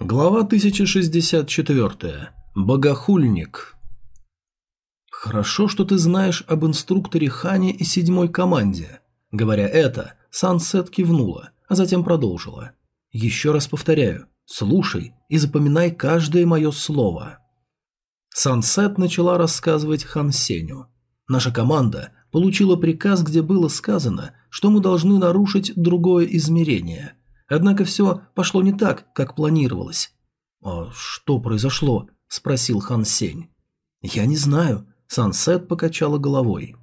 Глава 1064. Богохульник. «Хорошо, что ты знаешь об инструкторе Хане и седьмой команде». Говоря это, Сансет кивнула, а затем продолжила. «Еще раз повторяю, слушай и запоминай каждое мое слово». Сансет начала рассказывать Хан Сеню. «Наша команда получила приказ, где было сказано, что мы должны нарушить другое измерение – Однако все пошло не так, как планировалось. «А что произошло?» – спросил Хан Сень. «Я не знаю», – Сансет покачала головой.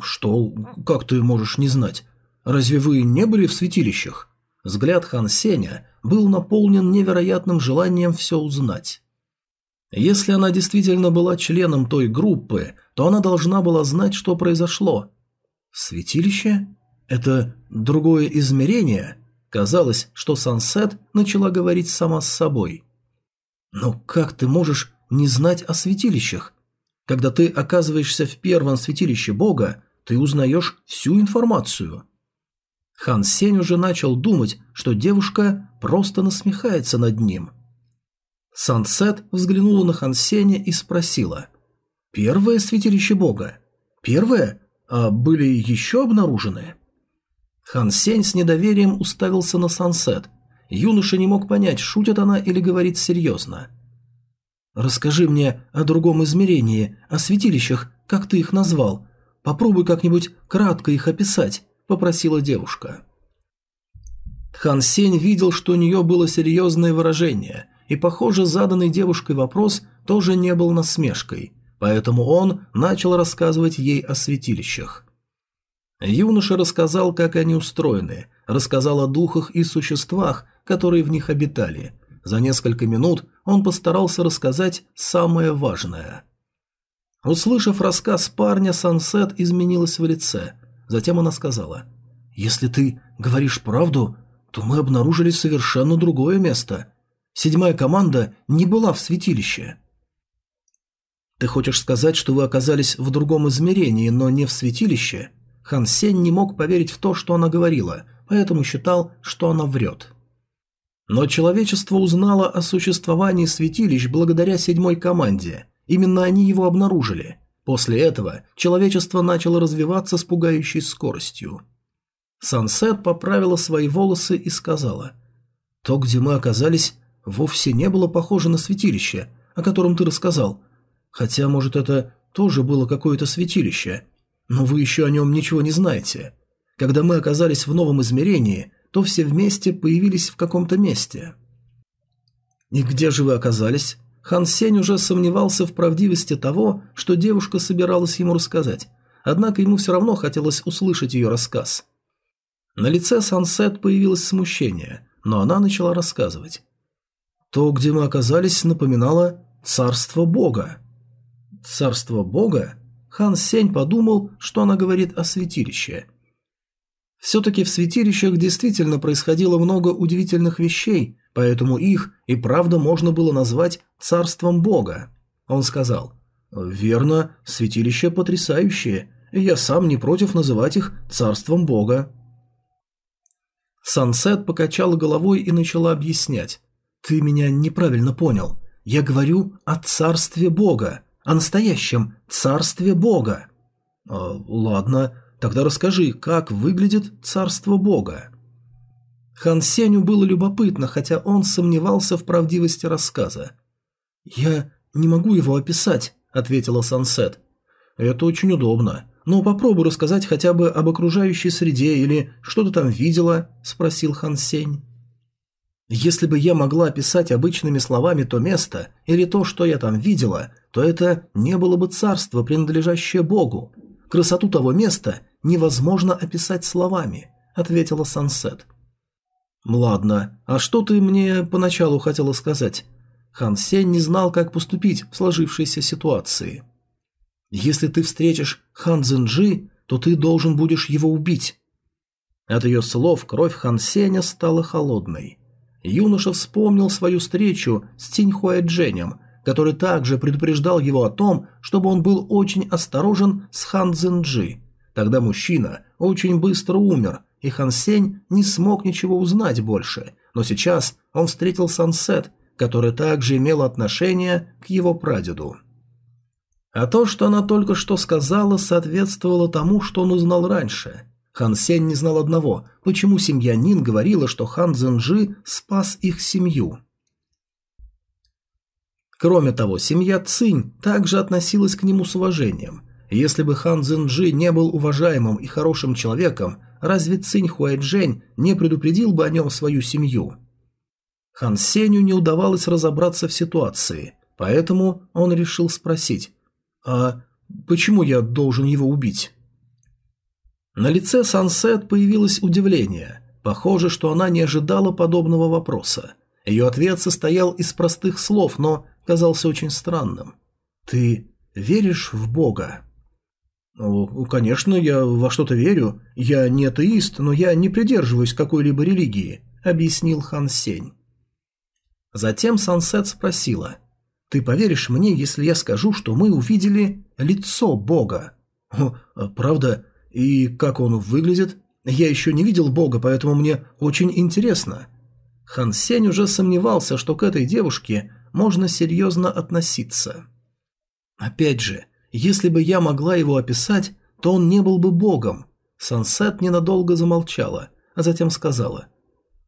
«Что? Как ты можешь не знать? Разве вы не были в святилищах?» Взгляд Хан Сеня был наполнен невероятным желанием все узнать. Если она действительно была членом той группы, то она должна была знать, что произошло. «Святилище? Это другое измерение?» Казалось, что Сансет начала говорить сама с собой. «Но как ты можешь не знать о святилищах? Когда ты оказываешься в первом святилище Бога, ты узнаешь всю информацию». Хан Сень уже начал думать, что девушка просто насмехается над ним. Сансет взглянула на Хан Сеня и спросила. «Первое святилище Бога? Первое? А были еще обнаружены?» Хан Сень с недоверием уставился на Сансет. Юноша не мог понять, шутит она или говорит серьезно. «Расскажи мне о другом измерении, о святилищах, как ты их назвал. Попробуй как-нибудь кратко их описать», – попросила девушка. Хан Сень видел, что у нее было серьезное выражение, и, похоже, заданный девушкой вопрос тоже не был насмешкой, поэтому он начал рассказывать ей о святилищах. Юноша рассказал, как они устроены, рассказал о духах и существах, которые в них обитали. За несколько минут он постарался рассказать самое важное. Услышав рассказ парня, Сансет изменилась в лице. Затем она сказала, «Если ты говоришь правду, то мы обнаружили совершенно другое место. Седьмая команда не была в святилище». «Ты хочешь сказать, что вы оказались в другом измерении, но не в святилище?» Хан Сень не мог поверить в то, что она говорила, поэтому считал, что она врет. Но человечество узнало о существовании святилищ благодаря седьмой команде. Именно они его обнаружили. После этого человечество начало развиваться с пугающей скоростью. Сансет поправила свои волосы и сказала, «То, где мы оказались, вовсе не было похоже на святилище, о котором ты рассказал. Хотя, может, это тоже было какое-то святилище, но вы еще о нем ничего не знаете. Когда мы оказались в новом измерении, то все вместе появились в каком-то месте. И где же вы оказались? Хан Сень уже сомневался в правдивости того, что девушка собиралась ему рассказать, однако ему все равно хотелось услышать ее рассказ. На лице Сансет появилось смущение, но она начала рассказывать. То, где мы оказались, напоминало царство Бога. Царство Бога? Хан Сень подумал, что она говорит о святилище. Все-таки в святилищах действительно происходило много удивительных вещей, поэтому их и правда можно было назвать царством Бога. Он сказал, «Верно, святилища потрясающие, и я сам не против называть их царством Бога». Сансет покачала головой и начала объяснять. «Ты меня неправильно понял. Я говорю о царстве Бога о настоящем царстве Бога. А, ладно, тогда расскажи, как выглядит царство Бога. Хан Сеню было любопытно, хотя он сомневался в правдивости рассказа. «Я не могу его описать», — ответила Сансет. «Это очень удобно. Но попробуй рассказать хотя бы об окружающей среде или что ты там видела», — спросил Хан Сень. Если бы я могла описать обычными словами то место или то, что я там видела, то это не было бы царство, принадлежащее Богу. Красоту того места невозможно описать словами, ответила Сансет. Ладно, а что ты мне поначалу хотела сказать? Хан Сень не знал, как поступить в сложившейся ситуации. Если ты встретишь Хан Цзинджи, то ты должен будешь его убить. От ее слов кровь Хан Сеня стала холодной. Юноша вспомнил свою встречу с Циньхуэ Дженем, который также предупреждал его о том, чтобы он был очень осторожен с Хан Цзинджи. Тогда мужчина очень быстро умер, и Хан Сень не смог ничего узнать больше, но сейчас он встретил Сансет, которая также имела отношение к его прадеду. А то, что она только что сказала, соответствовало тому, что он узнал раньше. Хан Сень не знал одного, почему семья Нин говорила, что хан Цзэнжи спас их семью. Кроме того, семья Цинь также относилась к нему с уважением. Если бы хан Цзэнжи не был уважаемым и хорошим человеком, разве Цинь Хуайджэнь не предупредил бы о нем свою семью? Хан Сенью не удавалось разобраться в ситуации, поэтому он решил спросить, «А почему я должен его убить?» На лице Сансет появилось удивление. Похоже, что она не ожидала подобного вопроса. Ее ответ состоял из простых слов, но казался очень странным. «Ты веришь в Бога?» «Ну, конечно, я во что-то верю. Я не атеист, но я не придерживаюсь какой-либо религии», — объяснил Хан Сень. Затем Сансет спросила, «Ты поверишь мне, если я скажу, что мы увидели лицо Бога?» «О, правда? И как он выглядит? Я еще не видел Бога, поэтому мне очень интересно». Хан Сень уже сомневался, что к этой девушке можно серьезно относиться. Опять же, если бы я могла его описать, то он не был бы богом. Сансет ненадолго замолчала, а затем сказала.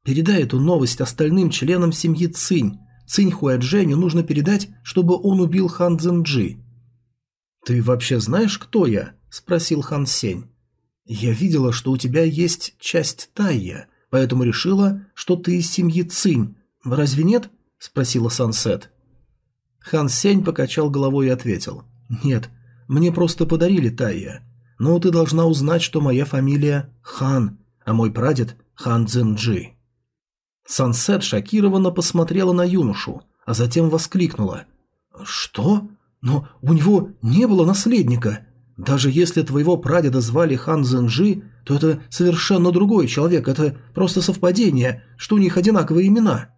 «Передай эту новость остальным членам семьи Цинь. Цинь Хуэдженю нужно передать, чтобы он убил Хан Цзинджи». «Ты вообще знаешь, кто я?» – спросил Хан Сень. «Я видела, что у тебя есть часть Тайя, поэтому решила, что ты из семьи Цинь. Разве нет?» – спросила Сансет. Хан Сень покачал головой и ответил. «Нет, мне просто подарили Тайя. Но ты должна узнать, что моя фамилия Хан, а мой прадед Хан Цзинджи». Сансет шокированно посмотрела на юношу, а затем воскликнула. «Что? Но у него не было наследника. Даже если твоего прадеда звали Хан Цзинджи, то это совершенно другой человек, это просто совпадение, что у них одинаковые имена».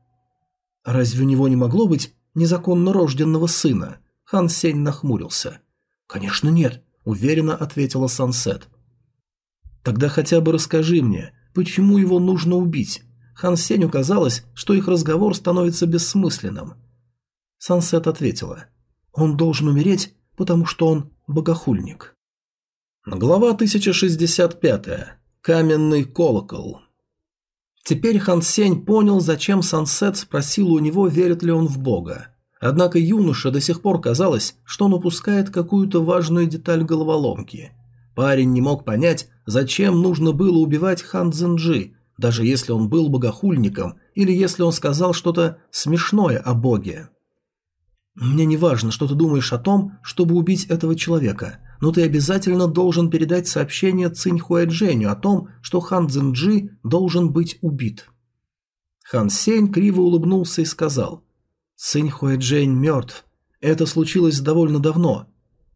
«Разве у него не могло быть незаконно рожденного сына?» Хан Сень нахмурился. «Конечно нет», – уверенно ответила Сансет. «Тогда хотя бы расскажи мне, почему его нужно убить?» Хан Сенью казалось, что их разговор становится бессмысленным. Сансет ответила. «Он должен умереть, потому что он богохульник». Глава 1065. Каменный колокол. Теперь Хан Сень понял, зачем Сансет спросил у него, верит ли он в Бога. Однако юноше до сих пор казалось, что он упускает какую-то важную деталь головоломки. Парень не мог понять, зачем нужно было убивать Хан Цзинджи, даже если он был богохульником или если он сказал что-то смешное о боге. «Мне не важно, что ты думаешь о том, чтобы убить этого человека, но ты обязательно должен передать сообщение Цинь Хуэдженю о том, что Хан Цзинджи должен быть убит». Хан Сень криво улыбнулся и сказал – Цинь Хуэджэнь мертв. Это случилось довольно давно.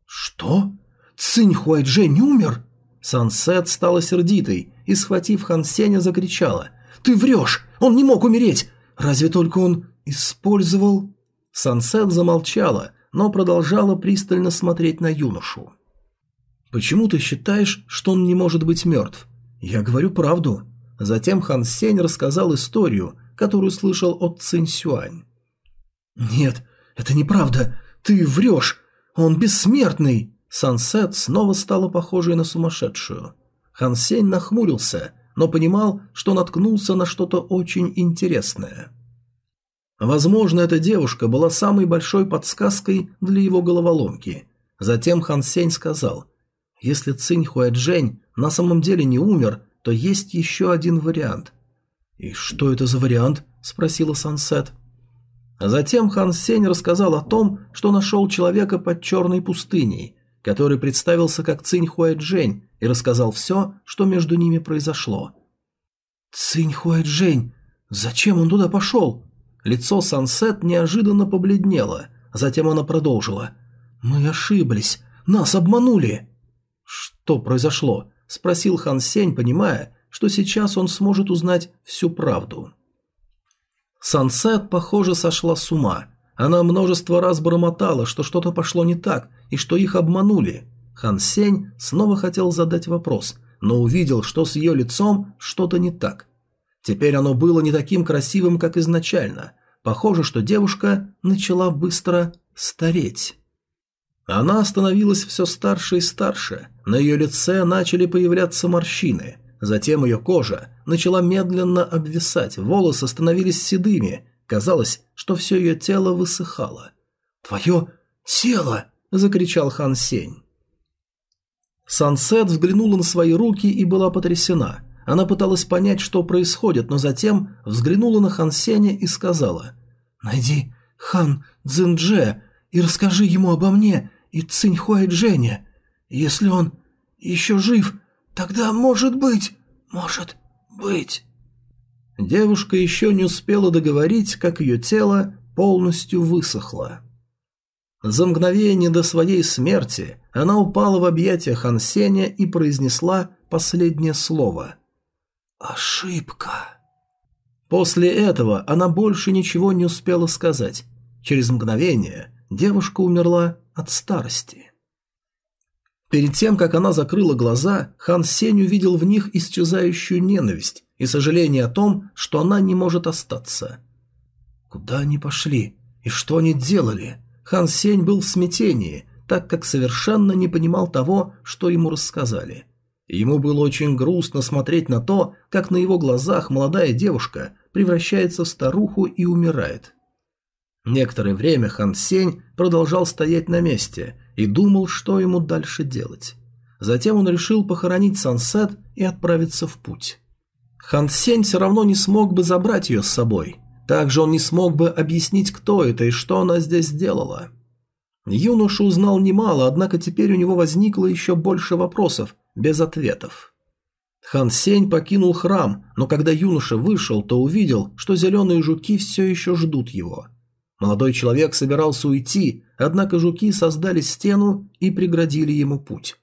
Что? Цинь Хуэджэнь умер? Сансет стала сердитой и, схватив Хан Сеня, закричала. «Ты врешь! Он не мог умереть! Разве только он использовал...» Сансет замолчала, но продолжала пристально смотреть на юношу. «Почему ты считаешь, что он не может быть мертв? Я говорю правду». Затем Хан Сень рассказал историю, которую слышал от Цинь Сюань. «Нет, это неправда. Ты врешь. Он бессмертный!» Сансет снова стала похожей на сумасшедшую. Хан Сень нахмурился, но понимал, что наткнулся на что-то очень интересное. Возможно, эта девушка была самой большой подсказкой для его головоломки. Затем Хан Сень сказал, «Если Цинь Хуэджэнь на самом деле не умер, то есть еще один вариант». «И что это за вариант?» – спросила Сансет. Затем Хан Сень рассказал о том, что нашел человека под черной пустыней, который представился как Цинь Хуэджень и рассказал все, что между ними произошло. «Цинь Хуэджень, зачем он туда пошел?» Лицо Сансет неожиданно побледнело, затем она продолжила. «Мы ошиблись, нас обманули». «Что произошло?» – спросил Хан Сень, понимая, что сейчас он сможет узнать всю правду. Сансет, похоже, сошла с ума. Она множество раз бормотала, что что-то пошло не так и что их обманули. Хан Сень снова хотел задать вопрос, но увидел, что с ее лицом что-то не так. Теперь оно было не таким красивым, как изначально. Похоже, что девушка начала быстро стареть. Она становилась все старше и старше, на ее лице начали появляться морщины, затем ее кожа начала медленно обвисать, волосы становились седыми, казалось, что все ее тело высыхало. «Твое тело!» – закричал Хан Сень. Сансет взглянула на свои руки и была потрясена. Она пыталась понять, что происходит, но затем взглянула на Хан Сеня и сказала «Найди Хан Цзиндже и расскажи ему обо мне и Циньхуай Джене. Если он еще жив, тогда может быть, может быть...» Девушка еще не успела договорить, как ее тело полностью высохло. За мгновение до своей смерти она упала в объятия Хан Сеня и произнесла последнее слово. «Ошибка». После этого она больше ничего не успела сказать. Через мгновение девушка умерла от старости. Перед тем, как она закрыла глаза, Хан Сень увидел в них исчезающую ненависть и сожаление о том, что она не может остаться. Куда они пошли? И что они делали? Хан Сень был в смятении, так как совершенно не понимал того, что ему рассказали. Ему было очень грустно смотреть на то, как на его глазах молодая девушка превращается в старуху и умирает. Некоторое время Хан Сень продолжал стоять на месте и думал, что ему дальше делать. Затем он решил похоронить Сансет и отправиться в путь. Хан Сень все равно не смог бы забрать ее с собой. Также он не смог бы объяснить, кто это и что она здесь сделала. Юноша узнал немало, однако теперь у него возникло еще больше вопросов, без ответов. Хан Сень покинул храм, но когда юноша вышел, то увидел, что зеленые жуки все еще ждут его. Молодой человек собирался уйти, однако жуки создали стену и преградили ему путь.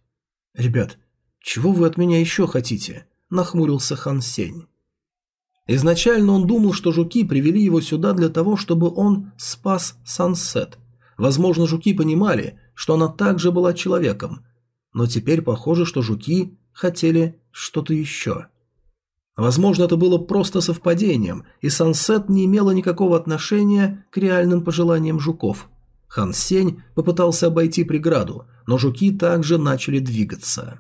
«Ребят, чего вы от меня еще хотите?» – нахмурился Хан Сень. Изначально он думал, что жуки привели его сюда для того, чтобы он спас Сансет. Возможно, жуки понимали, что она также была человеком, но теперь похоже, что жуки хотели что-то еще. Возможно, это было просто совпадением, и Сансет не имела никакого отношения к реальным пожеланиям жуков. Хан Сень попытался обойти преграду, но жуки также начали двигаться.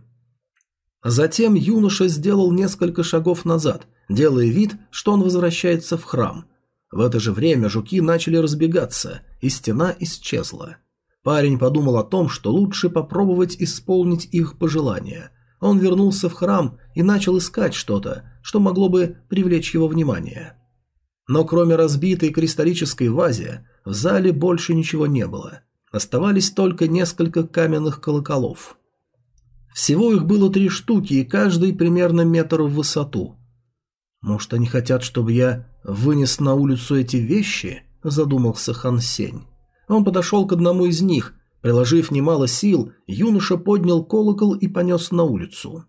Затем юноша сделал несколько шагов назад, делая вид, что он возвращается в храм. В это же время жуки начали разбегаться, и стена исчезла. Парень подумал о том, что лучше попробовать исполнить их пожелания. Он вернулся в храм и начал искать что-то, что могло бы привлечь его внимание. Но кроме разбитой кристаллической вазе, в зале больше ничего не было. Оставались только несколько каменных колоколов. Всего их было три штуки, и каждый примерно метр в высоту. «Может, они хотят, чтобы я вынес на улицу эти вещи?» – задумался Хан Сень. Он подошел к одному из них. Приложив немало сил, юноша поднял колокол и понес на улицу.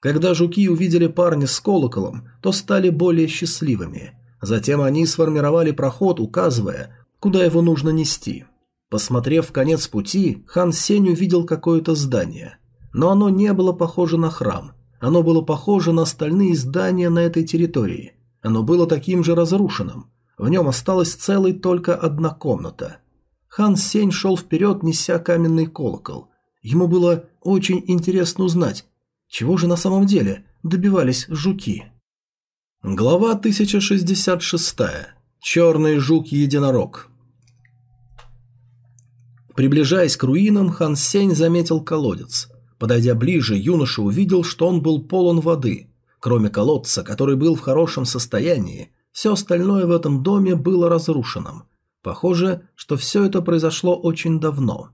Когда жуки увидели парня с колоколом, то стали более счастливыми. Затем они сформировали проход, указывая, куда его нужно нести. Посмотрев в конец пути, хан Сень увидел какое-то здание. Но оно не было похоже на храм. Оно было похоже на остальные здания на этой территории. Оно было таким же разрушенным. В нем осталась целой только одна комната. Хан Сень шел вперед, неся каменный колокол. Ему было очень интересно узнать, чего же на самом деле добивались жуки. Глава 1066. Черный жук-единорог. Приближаясь к руинам, Хан Сень заметил колодец. Подойдя ближе, юноша увидел, что он был полон воды. Кроме колодца, который был в хорошем состоянии, все остальное в этом доме было разрушенным. Похоже, что все это произошло очень давно.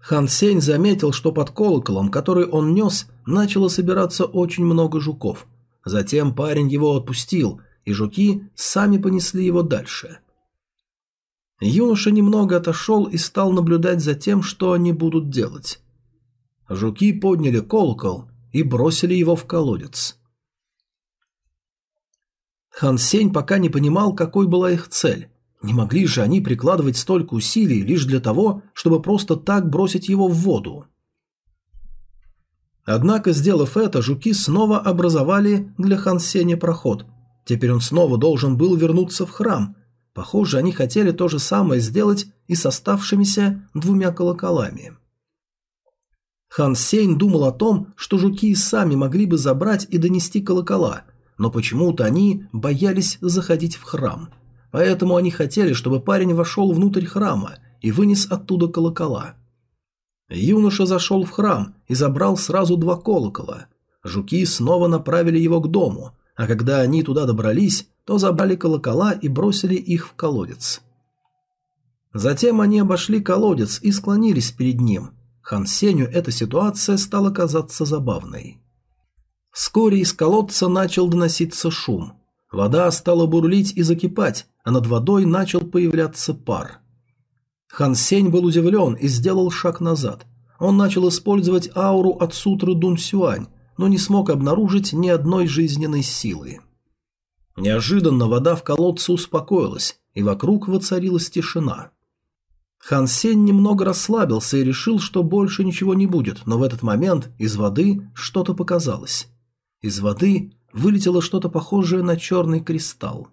Хан Сень заметил, что под колоколом, который он нес, начало собираться очень много жуков. Затем парень его отпустил, и жуки сами понесли его дальше. Юноша немного отошел и стал наблюдать за тем, что они будут делать. Жуки подняли колокол и бросили его в колодец. Хан Сень пока не понимал, какой была их цель. Не могли же они прикладывать столько усилий лишь для того, чтобы просто так бросить его в воду. Однако, сделав это, жуки снова образовали для Хан Сеня проход. Теперь он снова должен был вернуться в храм. Похоже, они хотели то же самое сделать и с оставшимися двумя колоколами. Хан Сень думал о том, что жуки и сами могли бы забрать и донести колокола, но почему-то они боялись заходить в храм. Поэтому они хотели, чтобы парень вошел внутрь храма и вынес оттуда колокола. Юноша зашел в храм и забрал сразу два колокола. Жуки снова направили его к дому, а когда они туда добрались, то забрали колокола и бросили их в колодец. Затем они обошли колодец и склонились перед ним. Хан Сеню эта ситуация стала казаться забавной. Вскоре из колодца начал доноситься шум. Вода стала бурлить и закипать, а над водой начал появляться пар. Хан Сень был удивлен и сделал шаг назад. Он начал использовать ауру от сутры Дун Сюань, но не смог обнаружить ни одной жизненной силы. Неожиданно вода в колодце успокоилась, и вокруг воцарилась тишина. Хан Сень немного расслабился и решил, что больше ничего не будет, но в этот момент из воды что-то показалось. Из воды вылетело что-то похожее на черный кристалл.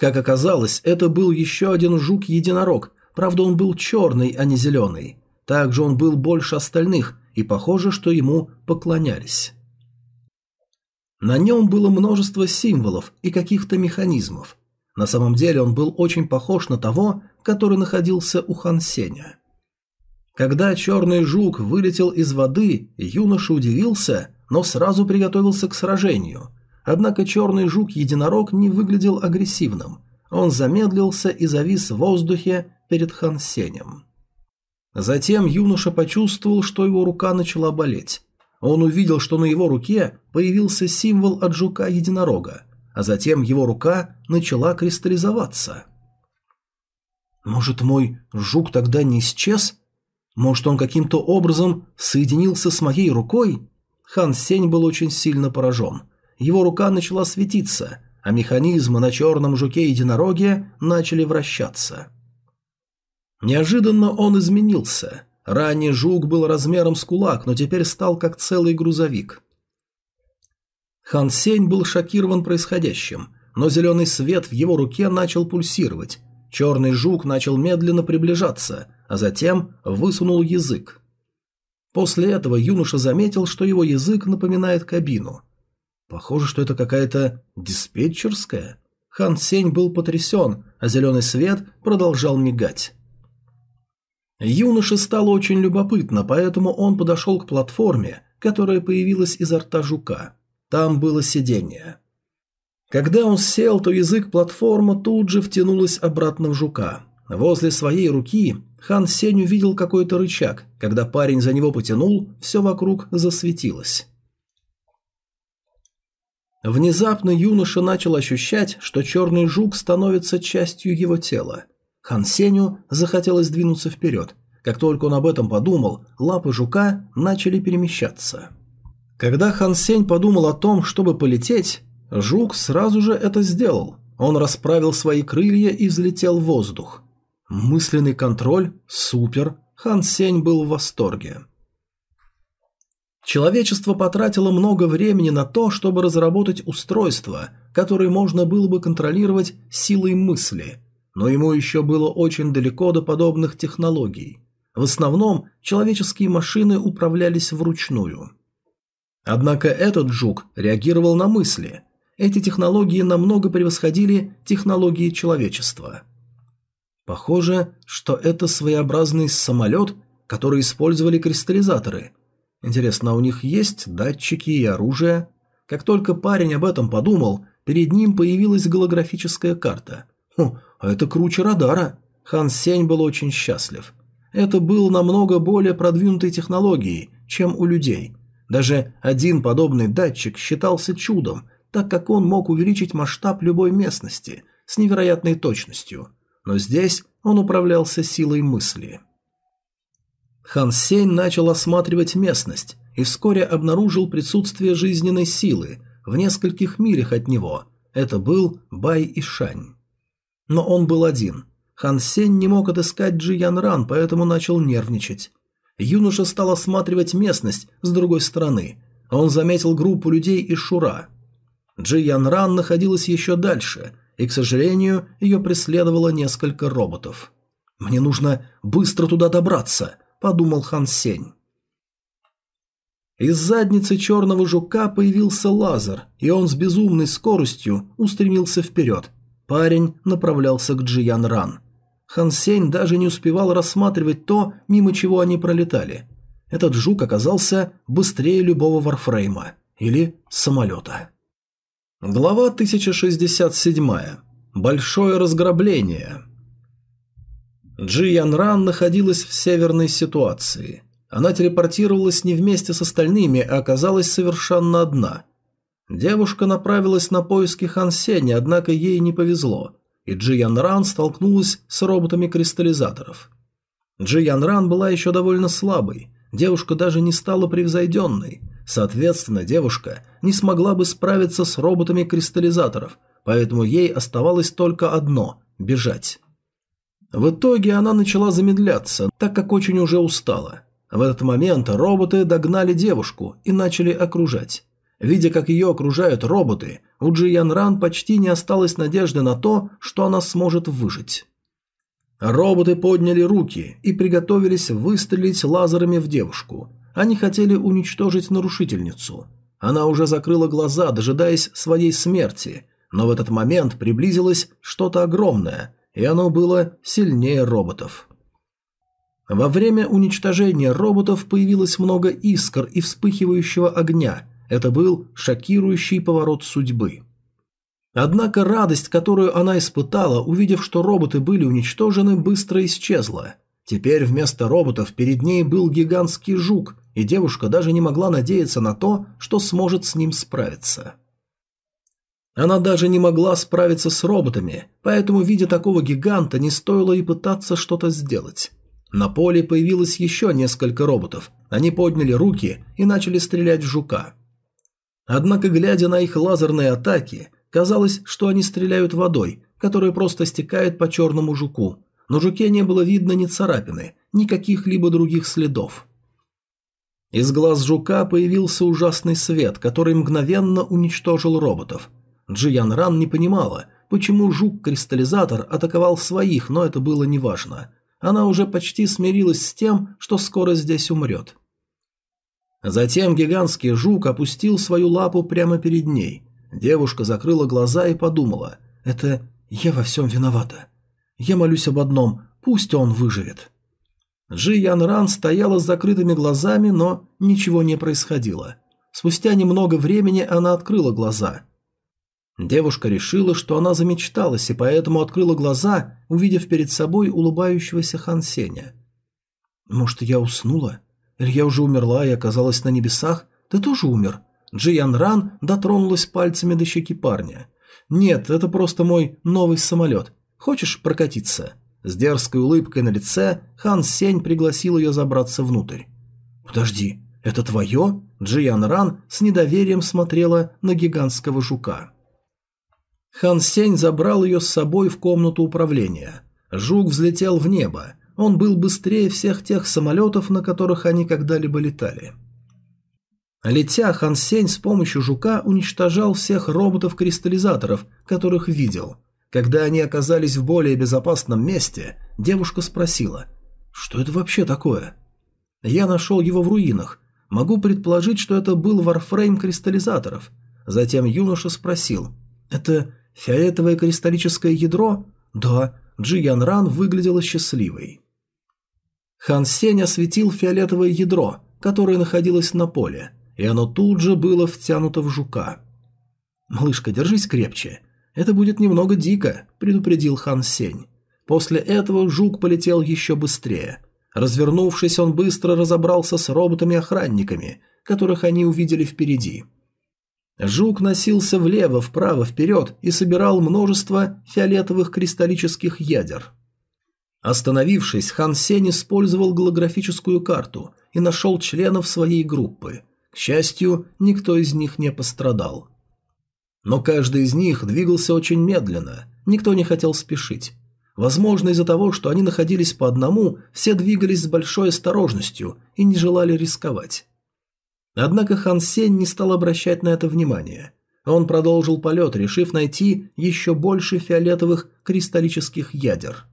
Как оказалось, это был еще один жук-единорог, правда он был черный, а не зеленый. Также он был больше остальных, и похоже, что ему поклонялись. На нем было множество символов и каких-то механизмов. На самом деле он был очень похож на того, который находился у Хан Сеня. Когда черный жук вылетел из воды, юноша удивился, но сразу приготовился к сражению. Однако черный жук-единорог не выглядел агрессивным. Он замедлился и завис в воздухе перед Хан Сенем. Затем юноша почувствовал, что его рука начала болеть. Он увидел, что на его руке появился символ от жука-единорога, а затем его рука начала кристаллизоваться. «Может, мой жук тогда не исчез? Может, он каким-то образом соединился с моей рукой?» Хан Сень был очень сильно поражен. Его рука начала светиться, а механизмы на черном жуке-единороге начали вращаться. Неожиданно он изменился. Ранее жук был размером с кулак, но теперь стал как целый грузовик. Хан Сень был шокирован происходящим, но зеленый свет в его руке начал пульсировать. Черный жук начал медленно приближаться, а затем высунул язык. После этого юноша заметил, что его язык напоминает кабину. Похоже, что это какая-то диспетчерская. Хан Сень был потрясен, а зеленый свет продолжал мигать. Юноше стало очень любопытно, поэтому он подошел к платформе, которая появилась изо рта жука. Там было сиденье. Когда он сел, то язык платформы тут же втянулась обратно в жука. Возле своей руки Хан Сень увидел какой-то рычаг. Когда парень за него потянул, все вокруг засветилось. Внезапно юноша начал ощущать, что черный жук становится частью его тела. Хан Сеню захотелось двинуться вперед. Как только он об этом подумал, лапы жука начали перемещаться. Когда Хан Сень подумал о том, чтобы полететь, жук сразу же это сделал. Он расправил свои крылья и взлетел в воздух. Мысленный контроль? Супер! Хан Сень был в восторге. Человечество потратило много времени на то, чтобы разработать устройство, которое можно было бы контролировать силой мысли – но ему еще было очень далеко до подобных технологий. В основном человеческие машины управлялись вручную. Однако этот жук реагировал на мысли. Эти технологии намного превосходили технологии человечества. Похоже, что это своеобразный самолет, который использовали кристаллизаторы. Интересно, а у них есть датчики и оружие? Как только парень об этом подумал, перед ним появилась голографическая карта. Хм, а это круче радара. Хан Сень был очень счастлив. Это был намного более продвинутой технологией, чем у людей. Даже один подобный датчик считался чудом, так как он мог увеличить масштаб любой местности с невероятной точностью. Но здесь он управлялся силой мысли. Хан Сень начал осматривать местность и вскоре обнаружил присутствие жизненной силы в нескольких милях от него. Это был Бай Ишань. Но он был один. Хан Сень не мог отыскать Джи Ян Ран, поэтому начал нервничать. Юноша стал осматривать местность с другой стороны. Он заметил группу людей из Шура. Джи Ян Ран находилась еще дальше, и, к сожалению, ее преследовало несколько роботов. «Мне нужно быстро туда добраться», – подумал Хан Сень. Из задницы черного жука появился лазер, и он с безумной скоростью устремился вперед. Парень направлялся к Джиян Ран. Хан Сень даже не успевал рассматривать то, мимо чего они пролетали. Этот жук оказался быстрее любого варфрейма или самолета. Глава 1067. Большое разграбление. Джи Ян Ран находилась в северной ситуации. Она телепортировалась не вместе с остальными, а оказалась совершенно одна. Девушка направилась на поиски Хан Сеня, однако ей не повезло, и Джи Ян Ран столкнулась с роботами кристаллизаторов. Джи Ян Ран была еще довольно слабой, девушка даже не стала превзойденной, соответственно, девушка не смогла бы справиться с роботами кристаллизаторов, поэтому ей оставалось только одно – бежать. В итоге она начала замедляться, так как очень уже устала. В этот момент роботы догнали девушку и начали окружать. Видя, как ее окружают роботы, у Джиян Ран почти не осталось надежды на то, что она сможет выжить. Роботы подняли руки и приготовились выстрелить лазерами в девушку. Они хотели уничтожить нарушительницу. Она уже закрыла глаза, дожидаясь своей смерти, но в этот момент приблизилось что-то огромное – и оно было сильнее роботов. Во время уничтожения роботов появилось много искр и вспыхивающего огня. Это был шокирующий поворот судьбы. Однако радость, которую она испытала, увидев, что роботы были уничтожены, быстро исчезла. Теперь вместо роботов перед ней был гигантский жук, и девушка даже не могла надеяться на то, что сможет с ним справиться. Она даже не могла справиться с роботами, поэтому, видя такого гиганта, не стоило и пытаться что-то сделать. На поле появилось еще несколько роботов. Они подняли руки и начали стрелять в жука. Однако, глядя на их лазерные атаки, казалось, что они стреляют водой, которая просто стекает по черному жуку. Но жуке не было видно ни царапины, ни каких-либо других следов. Из глаз жука появился ужасный свет, который мгновенно уничтожил роботов – Джиян Ран не понимала, почему жук-кристаллизатор атаковал своих, но это было неважно. Она уже почти смирилась с тем, что скоро здесь умрет. Затем гигантский жук опустил свою лапу прямо перед ней. Девушка закрыла глаза и подумала, «Это я во всем виновата. Я молюсь об одном, пусть он выживет». Джи Ян Ран стояла с закрытыми глазами, но ничего не происходило. Спустя немного времени она открыла глаза – Девушка решила, что она замечталась, и поэтому открыла глаза, увидев перед собой улыбающегося Хан Сеня. «Может, я уснула? Или я уже умерла и оказалась на небесах? Ты тоже умер?» Джи Ян Ран дотронулась пальцами до щеки парня. «Нет, это просто мой новый самолет. Хочешь прокатиться?» С дерзкой улыбкой на лице Хан Сень пригласил ее забраться внутрь. «Подожди, это твое?» Джи Ян Ран с недоверием смотрела на гигантского жука. Хан Сень забрал ее с собой в комнату управления. Жук взлетел в небо. Он был быстрее всех тех самолетов, на которых они когда-либо летали. Летя, Хан Сень с помощью жука уничтожал всех роботов-кристаллизаторов, которых видел. Когда они оказались в более безопасном месте, девушка спросила, «Что это вообще такое?» «Я нашел его в руинах. Могу предположить, что это был варфрейм кристаллизаторов». Затем юноша спросил, «Это Фиолетовое кристаллическое ядро? Да, Джи Ян Ран выглядела счастливой. Хан Сень осветил фиолетовое ядро, которое находилось на поле, и оно тут же было втянуто в жука. «Малышка, держись крепче. Это будет немного дико», – предупредил Хан Сень. После этого жук полетел еще быстрее. Развернувшись, он быстро разобрался с роботами-охранниками, которых они увидели впереди – Жук носился влево, вправо, вперед и собирал множество фиолетовых кристаллических ядер. Остановившись, Хан Сень использовал голографическую карту и нашел членов своей группы. К счастью, никто из них не пострадал. Но каждый из них двигался очень медленно, никто не хотел спешить. Возможно, из-за того, что они находились по одному, все двигались с большой осторожностью и не желали рисковать. Однако Хан Сень не стал обращать на это внимание. Он продолжил полет, решив найти еще больше фиолетовых кристаллических ядер.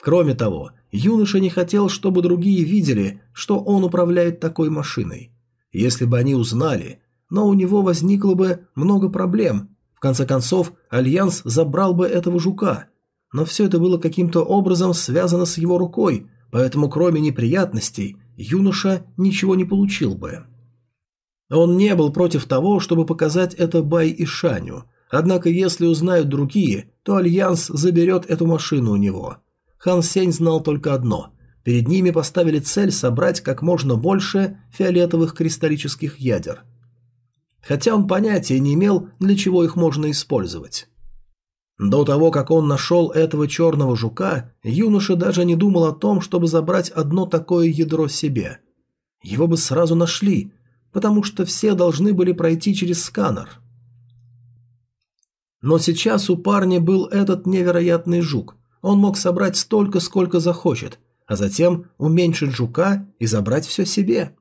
Кроме того, юноша не хотел, чтобы другие видели, что он управляет такой машиной. Если бы они узнали, но у него возникло бы много проблем. В конце концов, Альянс забрал бы этого жука – но все это было каким-то образом связано с его рукой, поэтому кроме неприятностей юноша ничего не получил бы. Он не был против того, чтобы показать это Бай и Шаню, однако если узнают другие, то Альянс заберет эту машину у него. Хан Сень знал только одно – перед ними поставили цель собрать как можно больше фиолетовых кристаллических ядер. Хотя он понятия не имел, для чего их можно использовать. До того, как он нашел этого черного жука, юноша даже не думал о том, чтобы забрать одно такое ядро себе. Его бы сразу нашли, потому что все должны были пройти через сканер. Но сейчас у парня был этот невероятный жук. Он мог собрать столько, сколько захочет, а затем уменьшить жука и забрать все себе.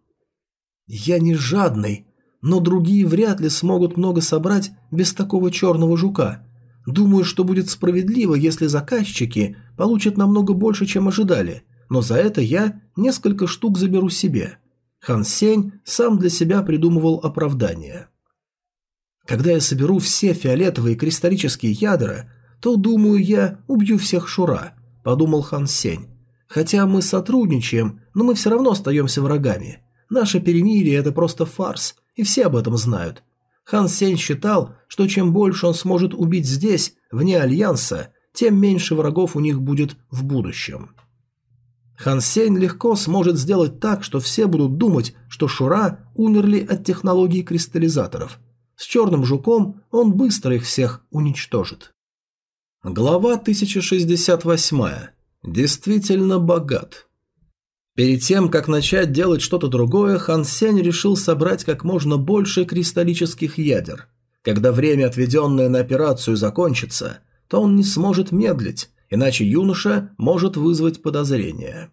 Я не жадный, но другие вряд ли смогут много собрать без такого черного жука – Думаю, что будет справедливо, если заказчики получат намного больше, чем ожидали, но за это я несколько штук заберу себе. Хан Сень сам для себя придумывал оправдание. Когда я соберу все фиолетовые кристаллические ядра, то, думаю, я убью всех Шура, подумал Хан Сень. Хотя мы сотрудничаем, но мы все равно остаемся врагами. Наше перемирие – это просто фарс, и все об этом знают. Хан Сень считал, что чем больше он сможет убить здесь, вне Альянса, тем меньше врагов у них будет в будущем. Хан Сень легко сможет сделать так, что все будут думать, что Шура умерли от технологий кристаллизаторов. С Черным Жуком он быстро их всех уничтожит. Глава 1068. Действительно богат. Перед тем, как начать делать что-то другое, Хан Сень решил собрать как можно больше кристаллических ядер. Когда время, отведенное на операцию, закончится, то он не сможет медлить, иначе юноша может вызвать подозрения.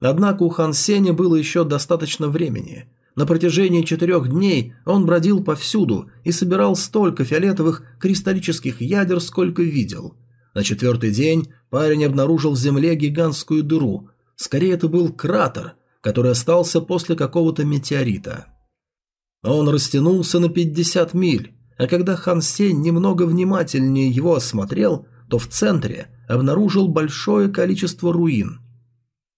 Однако у Хан Сеня было еще достаточно времени. На протяжении четырех дней он бродил повсюду и собирал столько фиолетовых кристаллических ядер, сколько видел. На четвертый день парень обнаружил в земле гигантскую дыру, Скорее, это был кратер, который остался после какого-то метеорита. Он растянулся на 50 миль, а когда Хан Сень немного внимательнее его осмотрел, то в центре обнаружил большое количество руин.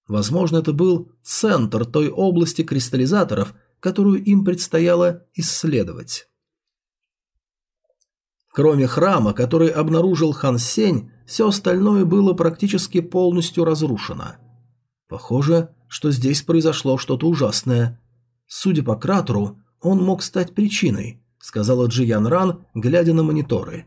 Возможно, это был центр той области кристаллизаторов, которую им предстояло исследовать. Кроме храма, который обнаружил Хан Сень, все остальное было практически полностью разрушено – Похоже, что здесь произошло что-то ужасное. Судя по кратеру, он мог стать причиной, сказала Джиян Ран, глядя на мониторы.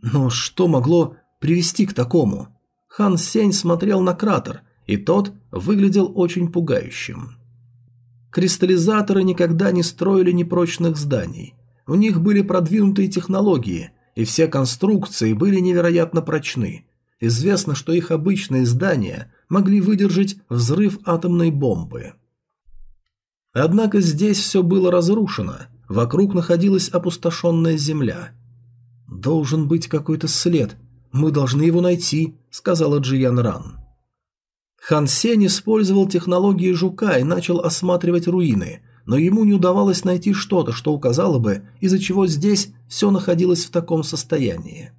Но что могло привести к такому? Хан Сень смотрел на кратер, и тот выглядел очень пугающим. Кристаллизаторы никогда не строили непрочных зданий. У них были продвинутые технологии, и все конструкции были невероятно прочны. Известно, что их обычные здания могли выдержать взрыв атомной бомбы. Однако здесь все было разрушено, вокруг находилась опустошенная земля. «Должен быть какой-то след, мы должны его найти», — сказала Джиян Ран. Хан Сень использовал технологии жука и начал осматривать руины, но ему не удавалось найти что-то, что указало бы, из-за чего здесь все находилось в таком состоянии.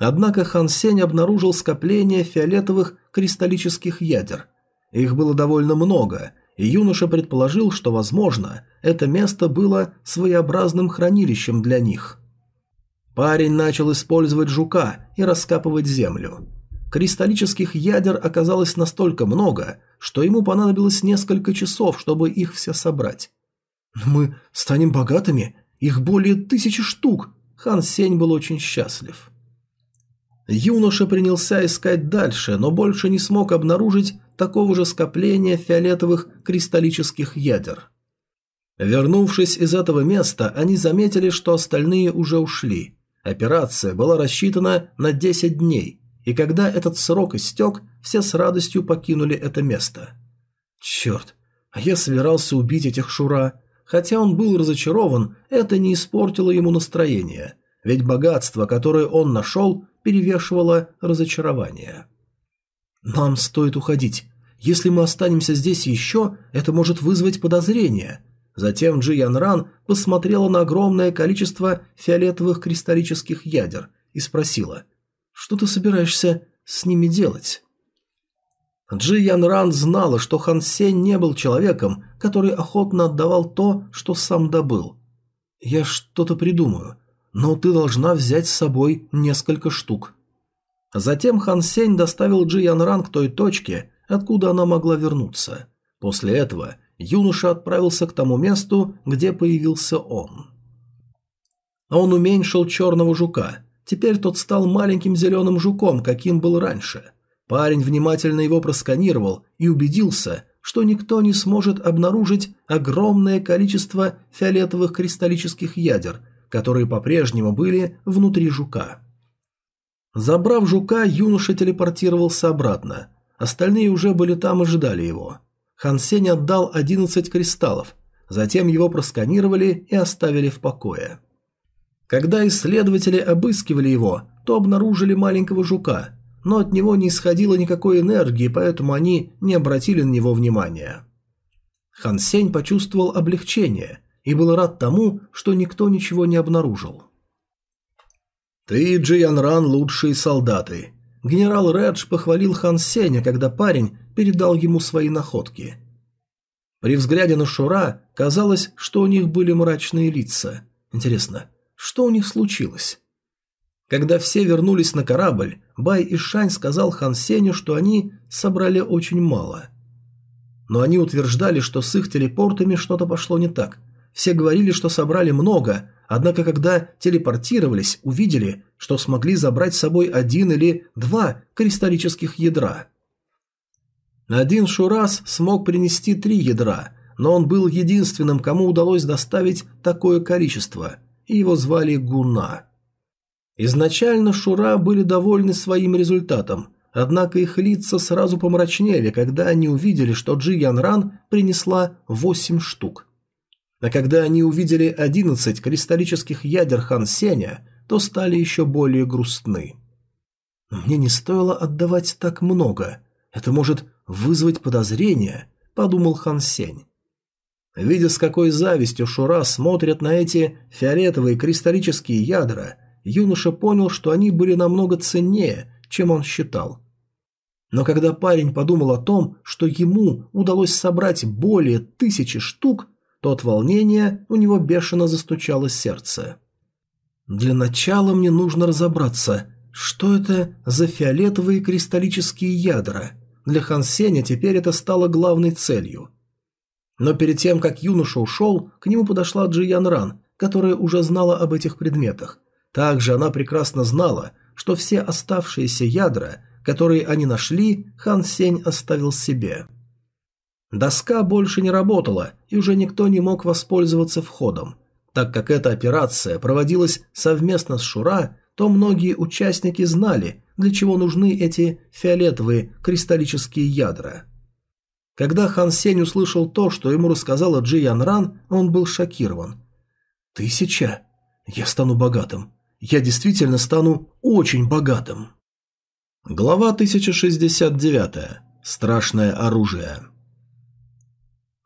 Однако Хан Сень обнаружил скопление фиолетовых кристаллических ядер. Их было довольно много, и юноша предположил, что, возможно, это место было своеобразным хранилищем для них. Парень начал использовать жука и раскапывать землю. Кристаллических ядер оказалось настолько много, что ему понадобилось несколько часов, чтобы их все собрать. «Мы станем богатыми? Их более тысячи штук!» Хан Сень был очень счастлив. Юноша принялся искать дальше, но больше не смог обнаружить такого же скопления фиолетовых кристаллических ядер. Вернувшись из этого места, они заметили, что остальные уже ушли. Операция была рассчитана на 10 дней, и когда этот срок истек, все с радостью покинули это место. Черт, а я собирался убить этих Шура. Хотя он был разочарован, это не испортило ему настроение, ведь богатство, которое он нашел, перевешивало разочарование. «Нам стоит уходить. Если мы останемся здесь еще, это может вызвать подозрения». Затем Джи Ян Ран посмотрела на огромное количество фиолетовых кристаллических ядер и спросила, «Что ты собираешься с ними делать?» Джи Ян Ран знала, что Хан Сень не был человеком, который охотно отдавал то, что сам добыл. «Я что-то придумаю, но ты должна взять с собой несколько штук». Затем Хан Сень доставил Джи Ян Ран к той точке, откуда она могла вернуться. После этого юноша отправился к тому месту, где появился он. Он уменьшил черного жука. Теперь тот стал маленьким зеленым жуком, каким был раньше – Парень внимательно его просканировал и убедился, что никто не сможет обнаружить огромное количество фиолетовых кристаллических ядер, которые по-прежнему были внутри жука. Забрав жука, юноша телепортировался обратно. Остальные уже были там и ждали его. Хан Сень отдал 11 кристаллов, затем его просканировали и оставили в покое. Когда исследователи обыскивали его, то обнаружили маленького жука – но от него не исходило никакой энергии, поэтому они не обратили на него внимания. Хан Сень почувствовал облегчение и был рад тому, что никто ничего не обнаружил. «Ты Джиян Ран лучшие солдаты», Генерал Редж похвалил Хан Сеня, когда парень передал ему свои находки. При взгляде на Шура казалось, что у них были мрачные лица. Интересно, что у них случилось? Когда все вернулись на корабль, Бай и Шань сказал Хан Сеню, что они собрали очень мало. Но они утверждали, что с их телепортами что-то пошло не так. Все говорили, что собрали много, однако когда телепортировались, увидели, что смогли забрать с собой один или два кристаллических ядра. Один Шурас смог принести три ядра, но он был единственным, кому удалось доставить такое количество, и его звали Гуна. Изначально Шура были довольны своим результатом, однако их лица сразу помрачнели, когда они увидели, что Джи Ян Ран принесла 8 штук. А когда они увидели 11 кристаллических ядер Хан Сеня, то стали еще более грустны. «Мне не стоило отдавать так много. Это может вызвать подозрения», – подумал Хан Сень. Видя, с какой завистью Шура смотрят на эти фиолетовые кристаллические ядра – юноша понял, что они были намного ценнее, чем он считал. Но когда парень подумал о том, что ему удалось собрать более тысячи штук, то от волнения у него бешено застучало сердце. «Для начала мне нужно разобраться, что это за фиолетовые кристаллические ядра. Для Хан Сеня теперь это стало главной целью». Но перед тем, как юноша ушел, к нему подошла Джиян Ран, которая уже знала об этих предметах, также она прекрасно знала, что все оставшиеся ядра, которые они нашли, Хан Сень оставил себе. Доска больше не работала, и уже никто не мог воспользоваться входом. Так как эта операция проводилась совместно с Шура, то многие участники знали, для чего нужны эти фиолетовые кристаллические ядра. Когда Хан Сень услышал то, что ему рассказала Джи Ян Ран, он был шокирован. «Тысяча? Я стану богатым я действительно стану очень богатым. Глава 1069. Страшное оружие.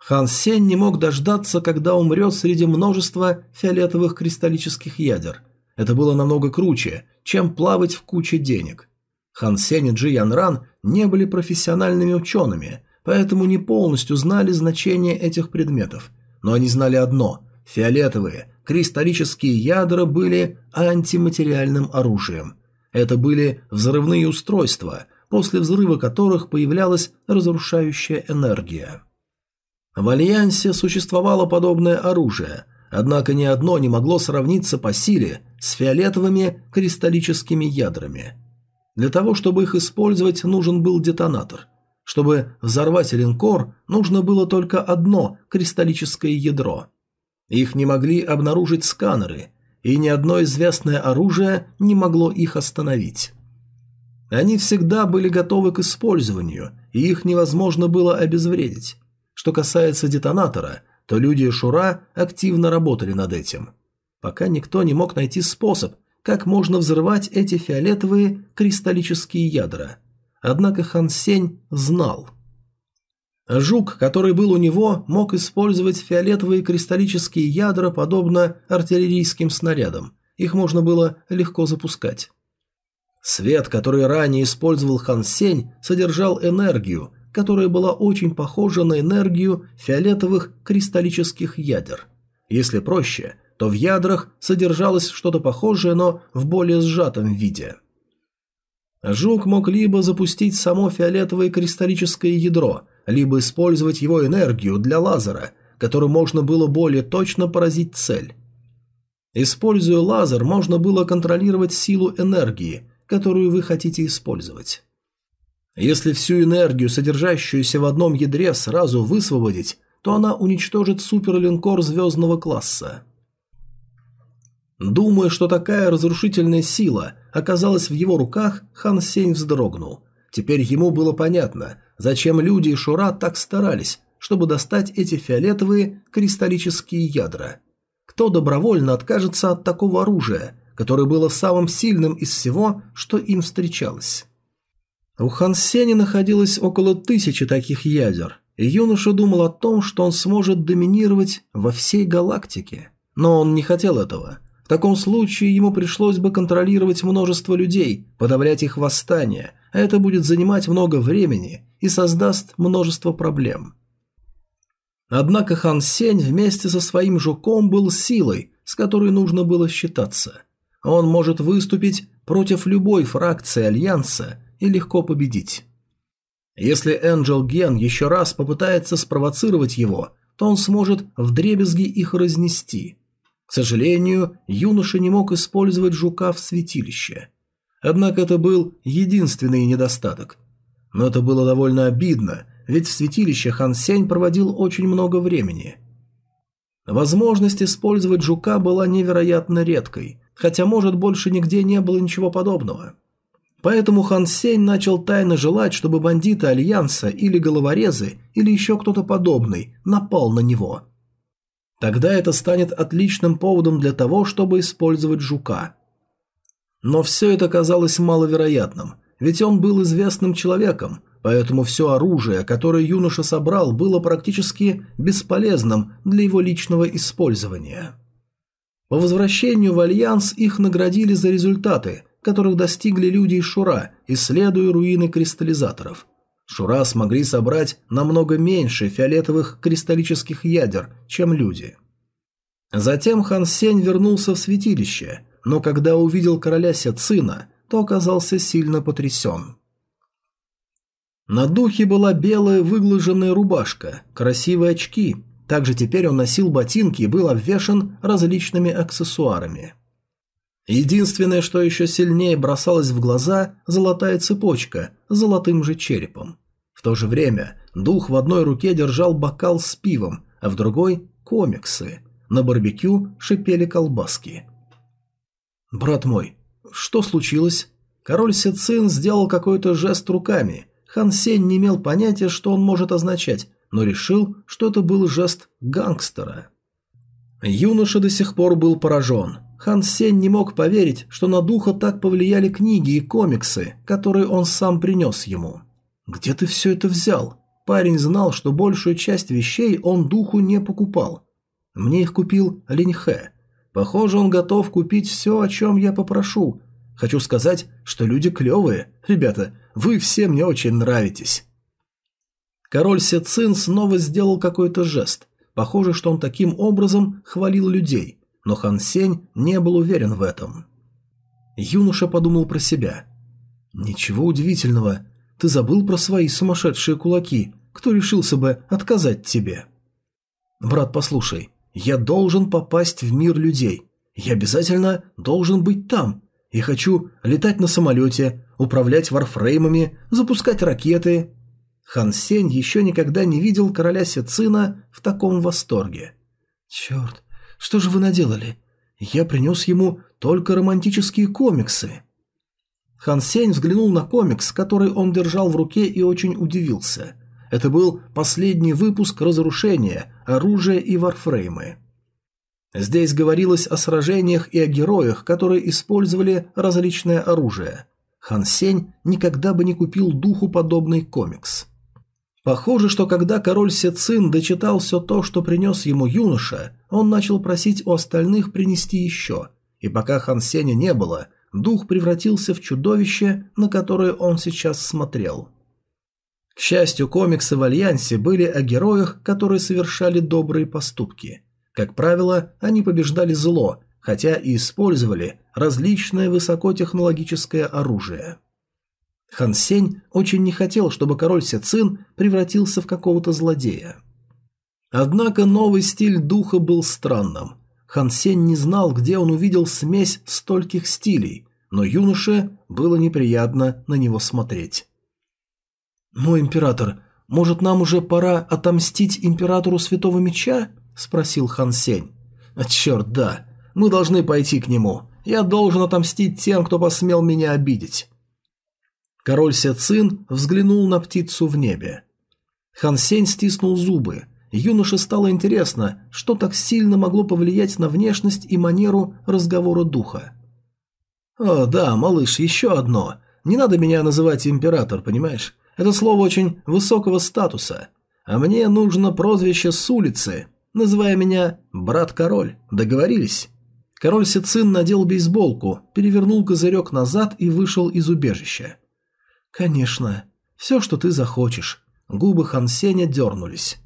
Хан Сень не мог дождаться, когда умрет среди множества фиолетовых кристаллических ядер. Это было намного круче, чем плавать в куче денег. Хан Сень и Джи Ян Ран не были профессиональными учеными, поэтому не полностью знали значение этих предметов. Но они знали одно – фиолетовые, кристаллические ядра были антиматериальным оружием. Это были взрывные устройства, после взрыва которых появлялась разрушающая энергия. В Альянсе существовало подобное оружие, однако ни одно не могло сравниться по силе с фиолетовыми кристаллическими ядрами. Для того, чтобы их использовать, нужен был детонатор. Чтобы взорвать линкор, нужно было только одно кристаллическое ядро – их не могли обнаружить сканеры, и ни одно известное оружие не могло их остановить. Они всегда были готовы к использованию, и их невозможно было обезвредить. Что касается детонатора, то люди Шура активно работали над этим. Пока никто не мог найти способ, как можно взрывать эти фиолетовые кристаллические ядра. Однако Хан Сень знал. Жук, который был у него, мог использовать фиолетовые кристаллические ядра, подобно артиллерийским снарядам. Их можно было легко запускать. Свет, который ранее использовал Хан Сень, содержал энергию, которая была очень похожа на энергию фиолетовых кристаллических ядер. Если проще, то в ядрах содержалось что-то похожее, но в более сжатом виде. Жук мог либо запустить само фиолетовое кристаллическое ядро, либо использовать его энергию для лазера, которым можно было более точно поразить цель. Используя лазер, можно было контролировать силу энергии, которую вы хотите использовать. Если всю энергию, содержащуюся в одном ядре, сразу высвободить, то она уничтожит суперлинкор звездного класса. Думая, что такая разрушительная сила оказалась в его руках, Хан Сень вздрогнул. Теперь ему было понятно, зачем люди и Шура так старались, чтобы достать эти фиолетовые кристаллические ядра. Кто добровольно откажется от такого оружия, которое было самым сильным из всего, что им встречалось? У Хан Сеня находилось около тысячи таких ядер, и юноша думал о том, что он сможет доминировать во всей галактике. Но он не хотел этого. В таком случае ему пришлось бы контролировать множество людей, подавлять их восстание, а это будет занимать много времени и создаст множество проблем. Однако Хан Сень вместе со своим жуком был силой, с которой нужно было считаться. Он может выступить против любой фракции Альянса и легко победить. Если Энджел Ген еще раз попытается спровоцировать его, то он сможет вдребезги их разнести. К сожалению, юноша не мог использовать жука в святилище. Однако это был единственный недостаток. Но это было довольно обидно, ведь в святилище Хан Сень проводил очень много времени. Возможность использовать жука была невероятно редкой, хотя, может, больше нигде не было ничего подобного. Поэтому Хан Сень начал тайно желать, чтобы бандиты Альянса или головорезы, или еще кто-то подобный напал на него. Тогда это станет отличным поводом для того, чтобы использовать жука. Но все это казалось маловероятным, ведь он был известным человеком, поэтому все оружие, которое юноша собрал, было практически бесполезным для его личного использования. По возвращению в Альянс их наградили за результаты – которых достигли люди из Шура, исследуя руины кристаллизаторов. Шура смогли собрать намного меньше фиолетовых кристаллических ядер, чем люди. Затем Хан Сень вернулся в святилище, но когда увидел короля Сяцина, то оказался сильно потрясен. На духе была белая выглаженная рубашка, красивые очки. Также теперь он носил ботинки и был обвешан различными аксессуарами. Единственное, что еще сильнее бросалось в глаза – золотая цепочка с золотым же черепом. В то же время дух в одной руке держал бокал с пивом, а в другой – комиксы. На барбекю шипели колбаски. «Брат мой, что случилось?» Король Сицин сделал какой-то жест руками. Хан Сень не имел понятия, что он может означать, но решил, что это был жест гангстера. Юноша до сих пор был поражен. Хан Сень не мог поверить, что на духа так повлияли книги и комиксы, которые он сам принес ему. «Где ты все это взял?» Парень знал, что большую часть вещей он духу не покупал. Мне их купил Линьхэ. Похоже, он готов купить все, о чем я попрошу. Хочу сказать, что люди клевые. Ребята, вы все мне очень нравитесь. Король Сецин снова сделал какой-то жест. Похоже, что он таким образом хвалил людей – но Хан Сень не был уверен в этом. Юноша подумал про себя. «Ничего удивительного. Ты забыл про свои сумасшедшие кулаки. Кто решился бы отказать тебе?» «Брат, послушай, я должен попасть в мир людей. Я обязательно должен быть там. Я хочу летать на самолете, управлять варфреймами, запускать ракеты». Хан Сень еще никогда не видел короля Сецина в таком восторге. «Черт, что же вы наделали? Я принес ему только романтические комиксы». Хан Сень взглянул на комикс, который он держал в руке и очень удивился. Это был последний выпуск «Разрушения», «Оружие» и «Варфреймы». Здесь говорилось о сражениях и о героях, которые использовали различное оружие. Хан Сень никогда бы не купил духу подобный комикс. Похоже, что когда король Сецин дочитал все то, что принес ему юноша, он начал просить у остальных принести еще, и пока Хан Сеня не было, дух превратился в чудовище, на которое он сейчас смотрел. К счастью, комиксы в Альянсе были о героях, которые совершали добрые поступки. Как правило, они побеждали зло, хотя и использовали различное высокотехнологическое оружие. Хан Сень очень не хотел, чтобы король Сецин превратился в какого-то злодея. Однако новый стиль духа был странным. Хан Сень не знал, где он увидел смесь стольких стилей, но юноше было неприятно на него смотреть. «Мой император, может, нам уже пора отомстить императору Святого Меча?» – спросил Хан Сень. «А черт, да. Мы должны пойти к нему. Я должен отомстить тем, кто посмел меня обидеть». Король Сецин взглянул на птицу в небе. Хан Сень стиснул зубы. Юноше стало интересно, что так сильно могло повлиять на внешность и манеру разговора духа. «О, да, малыш, еще одно. Не надо меня называть император, понимаешь? Это слово очень высокого статуса. А мне нужно прозвище с улицы. Называй меня брат-король. Договорились?» Король Сицин надел бейсболку, перевернул козырек назад и вышел из убежища. «Конечно. Все, что ты захочешь». Губы Хан Сеня дернулись.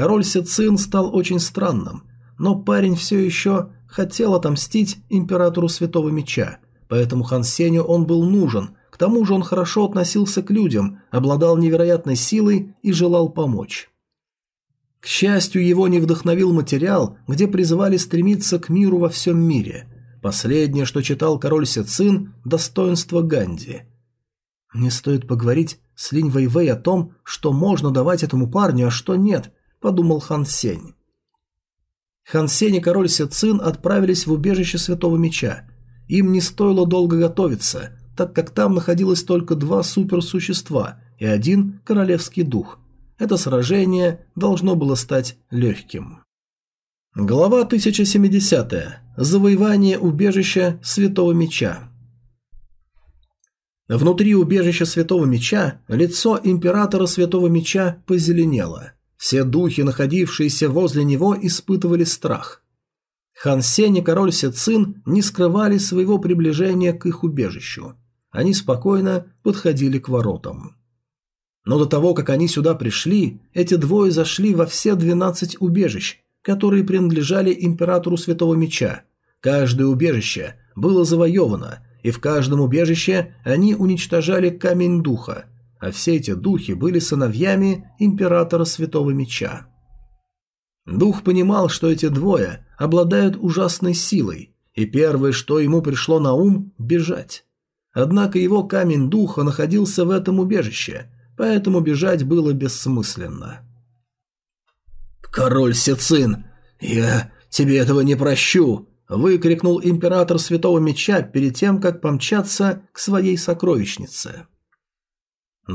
Король Сицин стал очень странным, но парень все еще хотел отомстить императору Святого Меча, поэтому Хан Сеню он был нужен, тому же он хорошо относился к людям, обладал невероятной силой и желал помочь. К счастью, его не вдохновил материал, где призывали стремиться к миру во всем мире. Последнее, что читал король Сецин – достоинство Ганди. «Мне стоит поговорить с Линь Вэйвэй о том, что можно давать этому парню, а что нет», – подумал Хан Сень. Хан Сень и король Сецин отправились в убежище Святого Меча. Им не стоило долго готовиться, так как там находилось только два суперсущества и один королевский дух. Это сражение должно было стать легким. Глава 1070. Завоевание убежища Святого Меча. Внутри убежища Святого Меча лицо императора Святого Меча позеленело. Все духи, находившиеся возле него, испытывали страх. Хан Сень и король Сецин не скрывали своего приближения к их убежищу. Они спокойно подходили к воротам. Но до того, как они сюда пришли, эти двое зашли во все двенадцать убежищ, которые принадлежали императору Святого Меча. Каждое убежище было завоевано, и в каждом убежище они уничтожали камень духа, а все эти духи были сыновьями императора Святого Меча. Дух понимал, что эти двое обладают ужасной силой, и первое, что ему пришло на ум – бежать. Однако его камень духа находился в этом убежище, поэтому бежать было бессмысленно. «Король Сецин, я тебе этого не прощу!» – выкрикнул император Святого Меча перед тем, как помчаться к своей сокровищнице.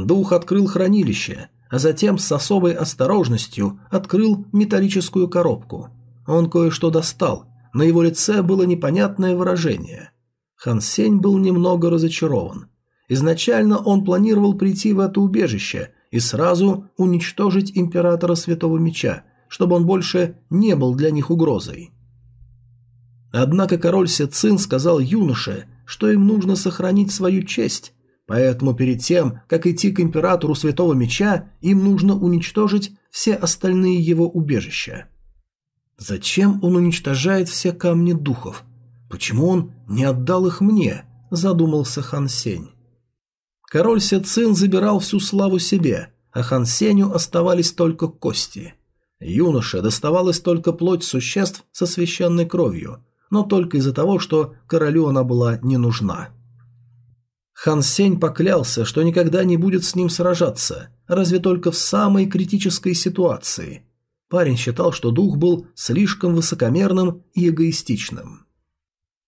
Дух открыл хранилище, а затем с особой осторожностью открыл металлическую коробку. Он кое-что достал, на его лице было непонятное выражение – Хан Сень был немного разочарован. Изначально он планировал прийти в это убежище и сразу уничтожить Императора Святого Меча, чтобы он больше не был для них угрозой. Однако король Сецин сказал юноше, что им нужно сохранить свою честь, поэтому перед тем, как идти к Императору Святого Меча, им нужно уничтожить все остальные его убежища. Зачем он уничтожает все камни духов? Почему он не отдал их мне? Задумался Хан Сень. Король Сецин забирал всю славу себе, а Хан Сенью оставались только кости. Юноше доставалась только плоть существ со священной кровью, но только из-за того, что королю она была не нужна. Хан Сень поклялся, что никогда не будет с ним сражаться, разве только в самой критической ситуации. Парень считал, что дух был слишком высокомерным и эгоистичным.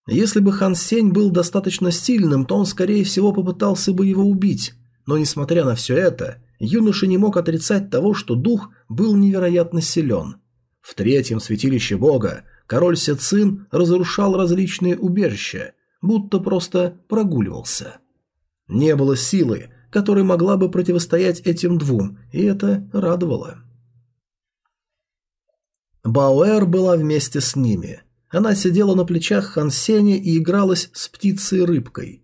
Если бы Хан Сень был достаточно сильным, то он, скорее всего, попытался бы его убить. Но, несмотря на все это, юноша не мог отрицать того, что дух был невероятно силен. В третьем святилище бога король Сецин разрушал различные убежища, будто просто прогуливался. Не было силы, которая могла бы противостоять этим двум, и это радовало. Бауэр была вместе с ними – она сидела на плечах Хан Сеня и игралась с птицей-рыбкой.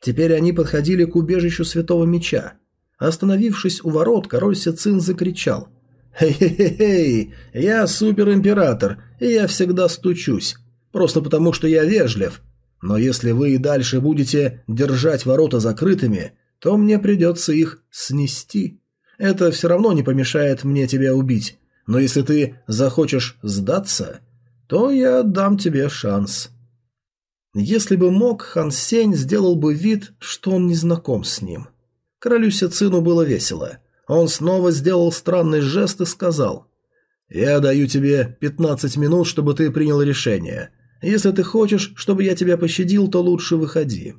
Теперь они подходили к убежищу Святого Меча. Остановившись у ворот, король Сецин закричал. «Хей-хей-хей, я суперимператор, и я всегда стучусь. Просто потому, что я вежлив. Но если вы и дальше будете держать ворота закрытыми, то мне придется их снести. Это все равно не помешает мне тебя убить. Но если ты захочешь сдаться, то я дам тебе шанс. Если бы мог, Хан Сень сделал бы вид, что он не знаком с ним. Королю Сицину было весело. Он снова сделал странный жест и сказал «Я даю тебе 15 минут, чтобы ты принял решение. Если ты хочешь, чтобы я тебя пощадил, то лучше выходи».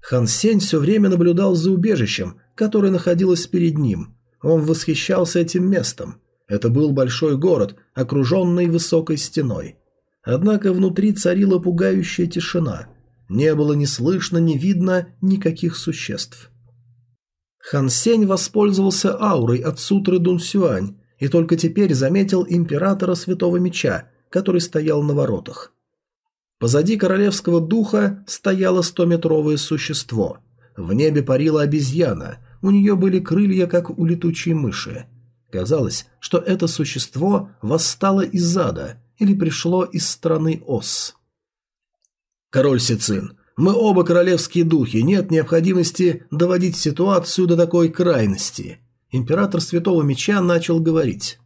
Хан Сень все время наблюдал за убежищем, которое находилось перед ним. Он восхищался этим местом. Это был большой город, окруженный высокой стеной. Однако внутри царила пугающая тишина. Не было ни слышно, ни видно никаких существ. Хан Сень воспользовался аурой от сутры Дун Сюань и только теперь заметил императора Святого Меча, который стоял на воротах. Позади королевского духа стояло стометровое существо. В небе парила обезьяна, у нее были крылья, как у летучей мыши. Казалось, что это существо восстало из ада или пришло из страны Ос. «Король Сицин, мы оба королевские духи, нет необходимости доводить ситуацию до такой крайности». Император Святого Меча начал говорить.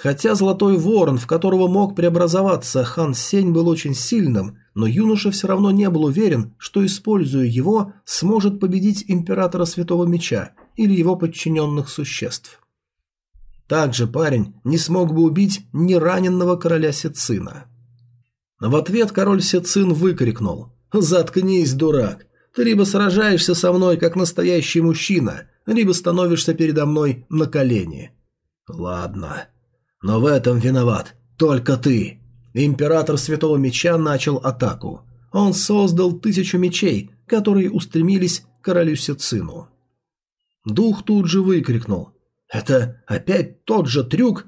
Хотя Золотой Ворон, в которого мог преобразоваться Хан Сень, был очень сильным, но юноша все равно не был уверен, что, используя его, сможет победить Императора Святого Меча или его подчиненных существ. Также парень не смог бы убить нераненного короля Сецина. В ответ король Сецин выкрикнул «Заткнись, дурак! Ты либо сражаешься со мной, как настоящий мужчина, либо становишься передо мной на колени». «Ладно. Но в этом виноват только ты». Император Святого Меча начал атаку. Он создал тысячу мечей, которые устремились к королю Сецину. Дух тут же выкрикнул «Это опять тот же трюк?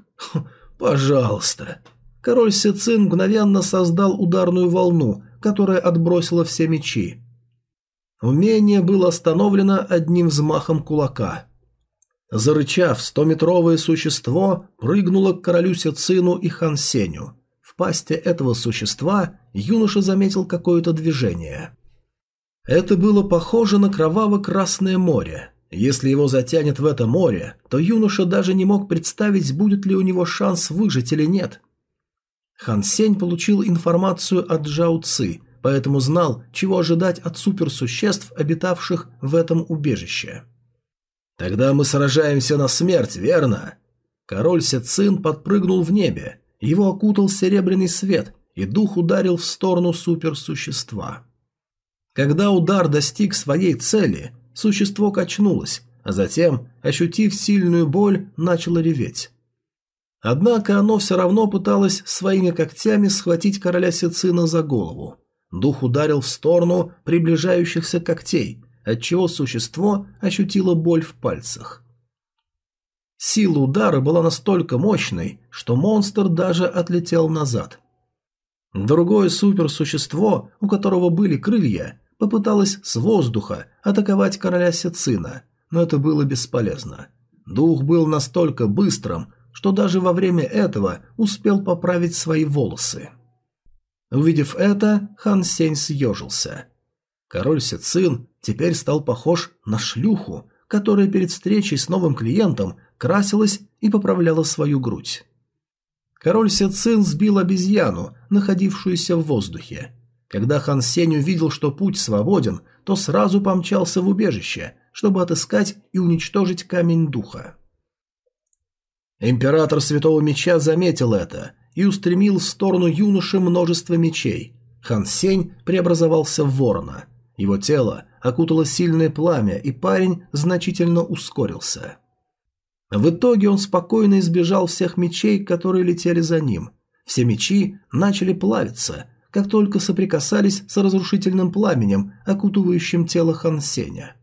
пожалуйста!» Король Сицин мгновенно создал ударную волну, которая отбросила все мечи. Умение было остановлено одним взмахом кулака. Зарычав, стометровое существо прыгнуло к королю Сицину и Хансеню. В пасте этого существа юноша заметил какое-то движение. Это было похоже на кроваво-красное море. Если его затянет в это море, то юноша даже не мог представить, будет ли у него шанс выжить или нет. Хан Сень получил информацию от Джао Ци, поэтому знал, чего ожидать от суперсуществ, обитавших в этом убежище. «Тогда мы сражаемся на смерть, верно?» Король Сецин подпрыгнул в небе, его окутал серебряный свет, и дух ударил в сторону суперсущества. Когда удар достиг своей цели, Существо качнулось, а затем, ощутив сильную боль, начало реветь. Однако оно все равно пыталось своими когтями схватить короля Сицина за голову. Дух ударил в сторону приближающихся когтей, отчего существо ощутило боль в пальцах. Сила удара была настолько мощной, что монстр даже отлетел назад. Другое суперсущество, у которого были крылья, попыталась с воздуха атаковать короля Сецина, но это было бесполезно. Дух был настолько быстрым, что даже во время этого успел поправить свои волосы. Увидев это, Хан Сень съежился. Король Сецин теперь стал похож на шлюху, которая перед встречей с новым клиентом красилась и поправляла свою грудь. Король Сецин сбил обезьяну, находившуюся в воздухе. Когда Хан Сень увидел, что путь свободен, то сразу помчался в убежище, чтобы отыскать и уничтожить камень духа. Император Святого Меча заметил это и устремил в сторону юноши множество мечей. Хан Сень преобразовался в ворона. Его тело окутало сильное пламя, и парень значительно ускорился. В итоге он спокойно избежал всех мечей, которые летели за ним. Все мечи начали плавиться, как только соприкасались с разрушительным пламенем, окутывающим тело Хан Сеня.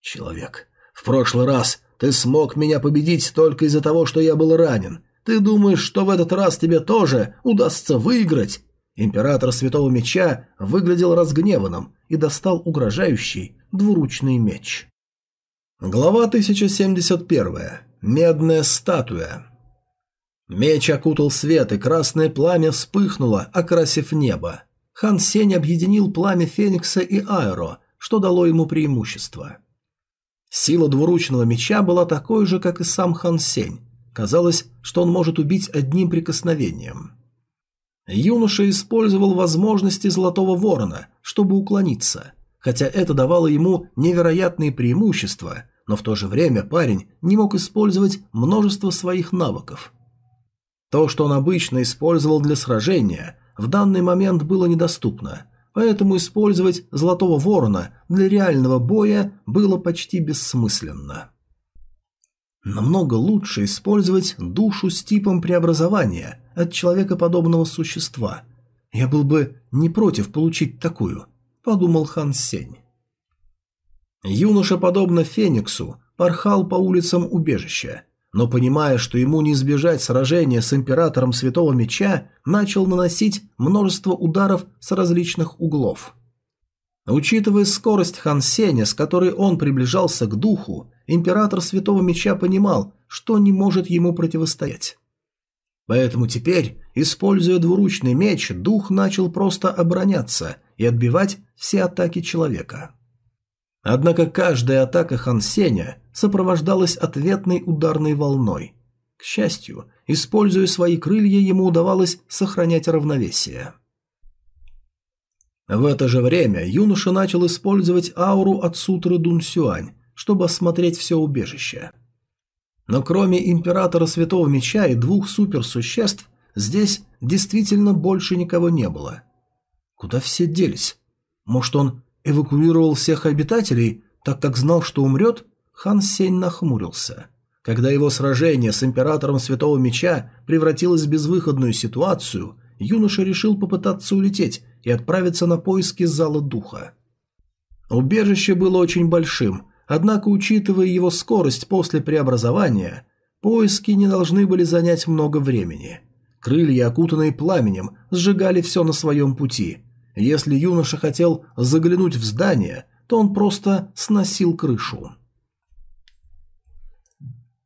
«Человек, в прошлый раз ты смог меня победить только из-за того, что я был ранен. Ты думаешь, что в этот раз тебе тоже удастся выиграть?» Император Святого Меча выглядел разгневанным и достал угрожающий двуручный меч. Глава 1071. Медная статуя. Меч окутал свет, и красное пламя вспыхнуло, окрасив небо. Хан Сень объединил пламя Феникса и Аэро, что дало ему преимущество. Сила двуручного меча была такой же, как и сам Хан Сень. Казалось, что он может убить одним прикосновением. Юноша использовал возможности Золотого Ворона, чтобы уклониться. Хотя это давало ему невероятные преимущества, но в то же время парень не мог использовать множество своих навыков. То, что он обычно использовал для сражения, в данный момент было недоступно, поэтому использовать Золотого Ворона для реального боя было почти бессмысленно. Намного лучше использовать душу с типом преобразования от человекоподобного существа. Я был бы не против получить такую, подумал Хан Сень. Юноша, подобно Фениксу, порхал по улицам убежища, но, понимая, что ему не избежать сражения с Императором Святого Меча, начал наносить множество ударов с различных углов. Учитывая скорость Хан Сеня, с которой он приближался к духу, император Святого Меча понимал, что не может ему противостоять. Поэтому теперь, используя двуручный меч, дух начал просто обороняться и отбивать все атаки человека. Однако каждая атака Хан Сеня сопровождалась ответной ударной волной. К счастью, используя свои крылья, ему удавалось сохранять равновесие. В это же время юноша начал использовать ауру от сутры Дун Сюань, чтобы осмотреть все убежище. Но кроме Императора Святого Меча и двух суперсуществ, здесь действительно больше никого не было. Куда все делись? Может, он эвакуировал всех обитателей, так как знал, что умрет? Хан Сень нахмурился. Когда его сражение с Императором Святого Меча превратилось в безвыходную ситуацию, юноша решил попытаться улететь и отправиться на поиски зала духа. Убежище было очень большим, однако, учитывая его скорость после преобразования, поиски не должны были занять много времени. Крылья, окутанные пламенем, сжигали все на своем пути. Если юноша хотел заглянуть в здание, то он просто сносил крышу.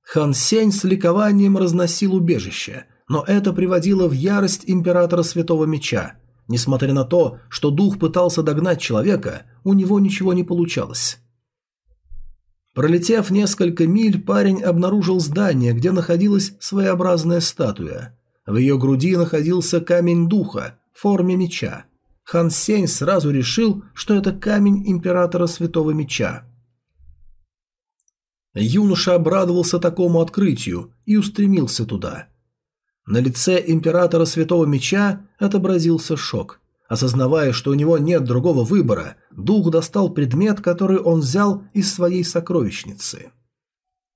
Хан Сень с ликованием разносил убежище, но это приводило в ярость императора Святого Меча. Несмотря на то, что дух пытался догнать человека, у него ничего не получалось. Пролетев несколько миль, парень обнаружил здание, где находилась своеобразная статуя. В ее груди находился камень духа в форме меча. Хан Сень сразу решил, что это камень императора Святого Меча. Юноша обрадовался такому открытию и устремился туда. На лице императора Святого Меча отобразился шок. Осознавая, что у него нет другого выбора, дух достал предмет, который он взял из своей сокровищницы.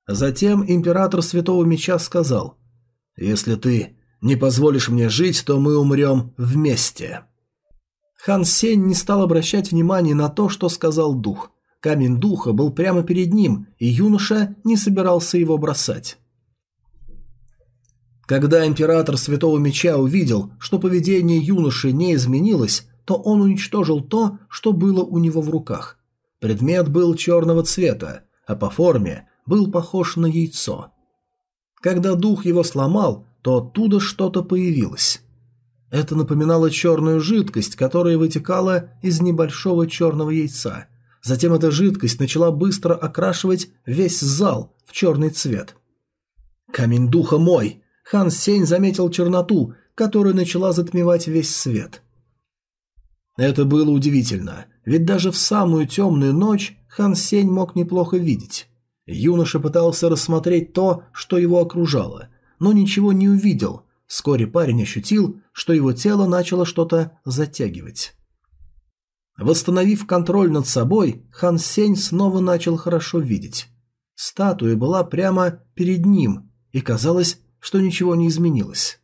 Затем император Святого Меча сказал, «Если ты не позволишь мне жить, то мы умрем вместе». Хан Сень не стал обращать внимания на то, что сказал дух. Камень духа был прямо перед ним, и юноша не собирался его бросать. Когда император Святого Меча увидел, что поведение юноши не изменилось, то он уничтожил то, что было у него в руках. Предмет был черного цвета, а по форме был похож на яйцо. Когда дух его сломал, то оттуда что-то появилось. Это напоминало черную жидкость, которая вытекала из небольшого черного яйца. Затем эта жидкость начала быстро окрашивать весь зал в черный цвет. «Камень духа мой!» Хан Сень заметил черноту, которая начала затмевать весь свет. Это было удивительно, ведь даже в самую темную ночь Хан Сень мог неплохо видеть. Юноша пытался рассмотреть то, что его окружало, но ничего не увидел, Вскоре парень ощутил, что его тело начало что-то затягивать. Восстановив контроль над собой, Хан Сень снова начал хорошо видеть. Статуя была прямо перед ним, и казалось, что ничего не изменилось.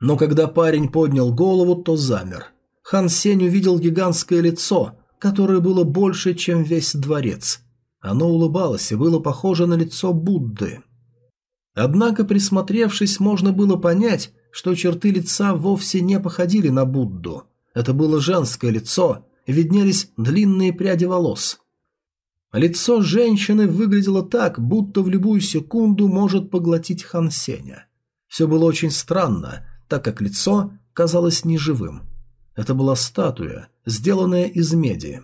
Но когда парень поднял голову, то замер. Хан Сень увидел гигантское лицо, которое было больше, чем весь дворец. Оно улыбалось и было похоже на лицо Будды. Однако, присмотревшись, можно было понять, что черты лица вовсе не походили на Будду. Это было женское лицо, виднелись длинные пряди волос. Лицо женщины выглядело так, будто в любую секунду может поглотить Хан Сеня. Все было очень странно, так как лицо казалось неживым. Это была статуя, сделанная из меди.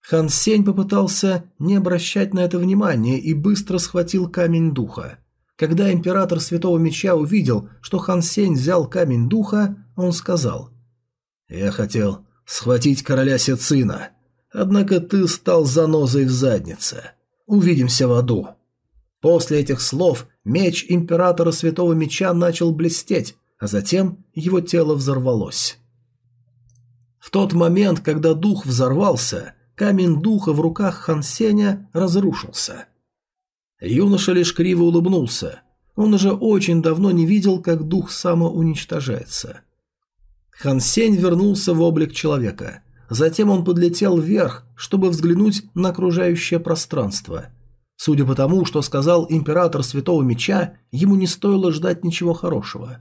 Хан Сень попытался не обращать на это внимания и быстро схватил камень духа. Когда император Святого Меча увидел, что Хан Сень взял камень духа, он сказал «Я хотел схватить короля Сецина, однако ты стал занозой в заднице. Увидимся в аду». После этих слов меч императора Святого Меча начал блестеть, а затем его тело взорвалось. В тот момент, когда дух взорвался, камень духа в руках Хан Сеня разрушился – Юноша лишь криво улыбнулся. Он уже очень давно не видел, как дух самоуничтожается. Хан Сень вернулся в облик человека. Затем он подлетел вверх, чтобы взглянуть на окружающее пространство. Судя по тому, что сказал император Святого Меча, ему не стоило ждать ничего хорошего.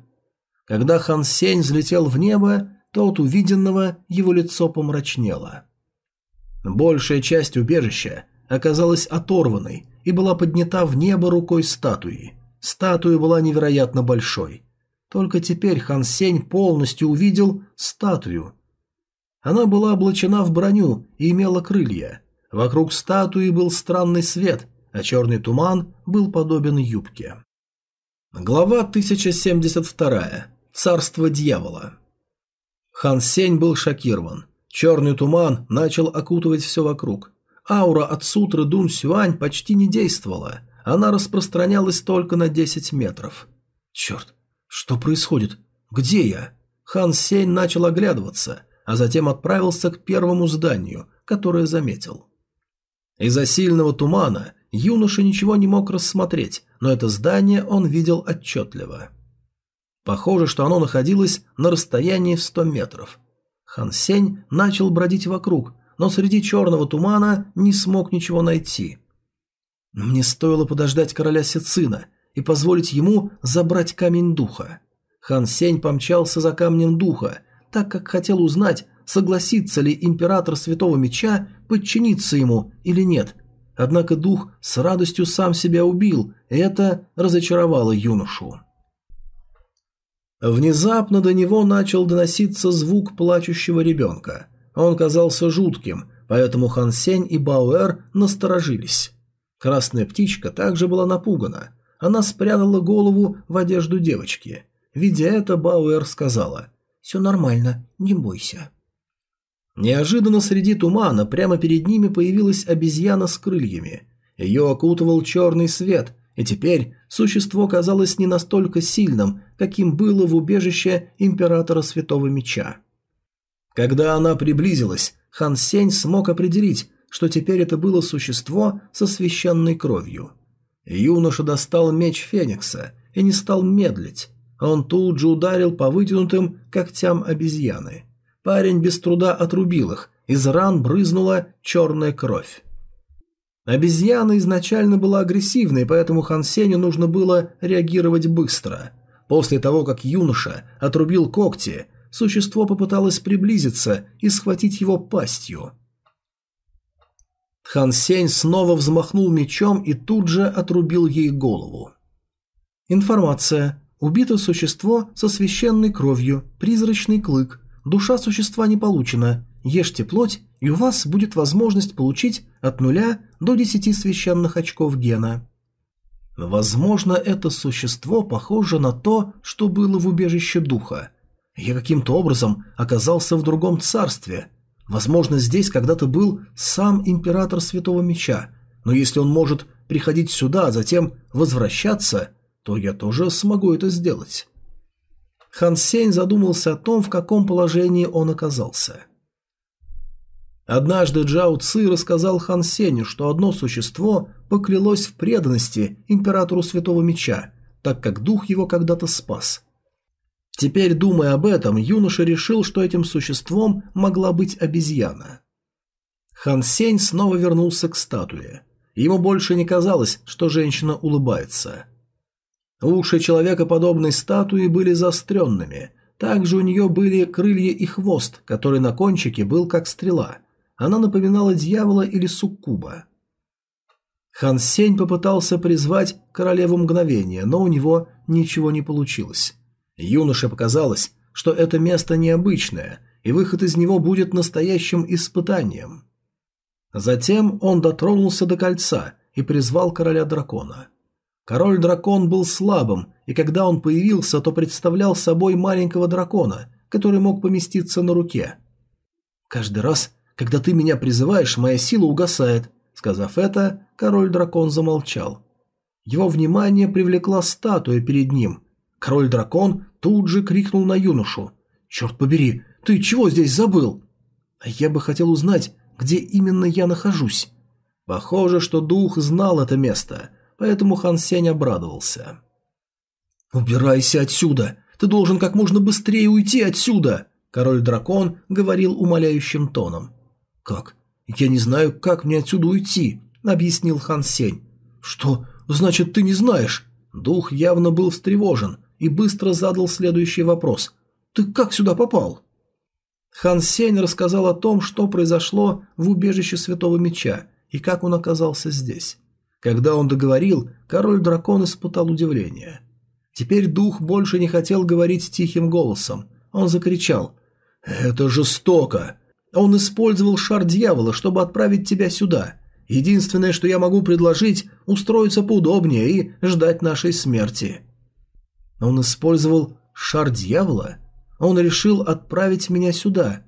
Когда Хан Сень взлетел в небо, то от увиденного его лицо помрачнело. Большая часть убежища оказалась оторванной, и была поднята в небо рукой статуи. Статуя была невероятно большой. Только теперь Хан Сень полностью увидел статую. Она была облачена в броню и имела крылья. Вокруг статуи был странный свет, а черный туман был подобен юбке. Глава 1072. Царство дьявола. Хан Сень был шокирован. Черный туман начал окутывать все вокруг. Аура от сутры Дун Сюань почти не действовала. Она распространялась только на 10 метров. Черт, что происходит? Где я? Хан Сень начал оглядываться, а затем отправился к первому зданию, которое заметил. Из-за сильного тумана юноша ничего не мог рассмотреть, но это здание он видел отчетливо. Похоже, что оно находилось на расстоянии в 100 метров. Хан Сень начал бродить вокруг, но среди черного тумана не смог ничего найти. Мне стоило подождать короля Сицина и позволить ему забрать камень духа. Хан Сень помчался за камнем духа, так как хотел узнать, согласится ли император Святого Меча подчиниться ему или нет. Однако дух с радостью сам себя убил, и это разочаровало юношу. Внезапно до него начал доноситься звук плачущего ребенка. Он казался жутким, поэтому Хан Сень и Бауэр насторожились. Красная птичка также была напугана. Она спрятала голову в одежду девочки. Видя это, Бауэр сказала «Все нормально, не бойся». Неожиданно среди тумана прямо перед ними появилась обезьяна с крыльями. Ее окутывал черный свет, и теперь существо казалось не настолько сильным, каким было в убежище Императора Святого Меча. Когда она приблизилась, Хан Сень смог определить, что теперь это было существо со священной кровью. Юноша достал меч Феникса и не стал медлить. Он тут же ударил по вытянутым когтям обезьяны. Парень без труда отрубил их, из ран брызнула черная кровь. Обезьяна изначально была агрессивной, поэтому Хан Сеню нужно было реагировать быстро. После того, как юноша отрубил когти, существо попыталось приблизиться и схватить его пастью. Хан Сень снова взмахнул мечом и тут же отрубил ей голову. Информация. Убито существо со священной кровью, призрачный клык. Душа существа не получена. Ешьте плоть, и у вас будет возможность получить от нуля до десяти священных очков гена. Возможно, это существо похоже на то, что было в убежище духа. Я каким-то образом оказался в другом царстве. Возможно, здесь когда-то был сам император Святого Меча, но если он может приходить сюда, а затем возвращаться, то я тоже смогу это сделать. Хан Сень задумался о том, в каком положении он оказался. Однажды Джао Ци рассказал Хан Сеню, что одно существо поклялось в преданности императору Святого Меча, так как дух его когда-то спас. Теперь, думая об этом, юноша решил, что этим существом могла быть обезьяна. Хан Сень снова вернулся к статуе. Ему больше не казалось, что женщина улыбается. Уши человекоподобной статуи были заостренными. Также у нее были крылья и хвост, который на кончике был как стрела. Она напоминала дьявола или суккуба. Хан Сень попытался призвать королеву мгновения, но у него ничего не получилось. Юноше показалось, что это место необычное, и выход из него будет настоящим испытанием. Затем он дотронулся до кольца и призвал короля дракона. Король-дракон был слабым, и когда он появился, то представлял собой маленького дракона, который мог поместиться на руке. «Каждый раз, когда ты меня призываешь, моя сила угасает», Сказав это, король-дракон замолчал. Его внимание привлекла статуя перед ним, Король-дракон тут же крикнул на юношу. «Черт побери, ты чего здесь забыл?» «А я бы хотел узнать, где именно я нахожусь». Похоже, что дух знал это место, поэтому Хан Сень обрадовался. «Убирайся отсюда! Ты должен как можно быстрее уйти отсюда!» Король-дракон говорил умоляющим тоном. «Как? Я не знаю, как мне отсюда уйти», — объяснил Хан Сень. «Что? Значит, ты не знаешь?» Дух явно был встревожен, и быстро задал следующий вопрос. «Ты как сюда попал?» Хан Сень рассказал о том, что произошло в убежище Святого Меча и как он оказался здесь. Когда он договорил, король-дракон испытал удивление. Теперь дух больше не хотел говорить тихим голосом. Он закричал «Это жестоко! Он использовал шар дьявола, чтобы отправить тебя сюда. Единственное, что я могу предложить, устроиться поудобнее и ждать нашей смерти». Он использовал шар дьявола? Он решил отправить меня сюда.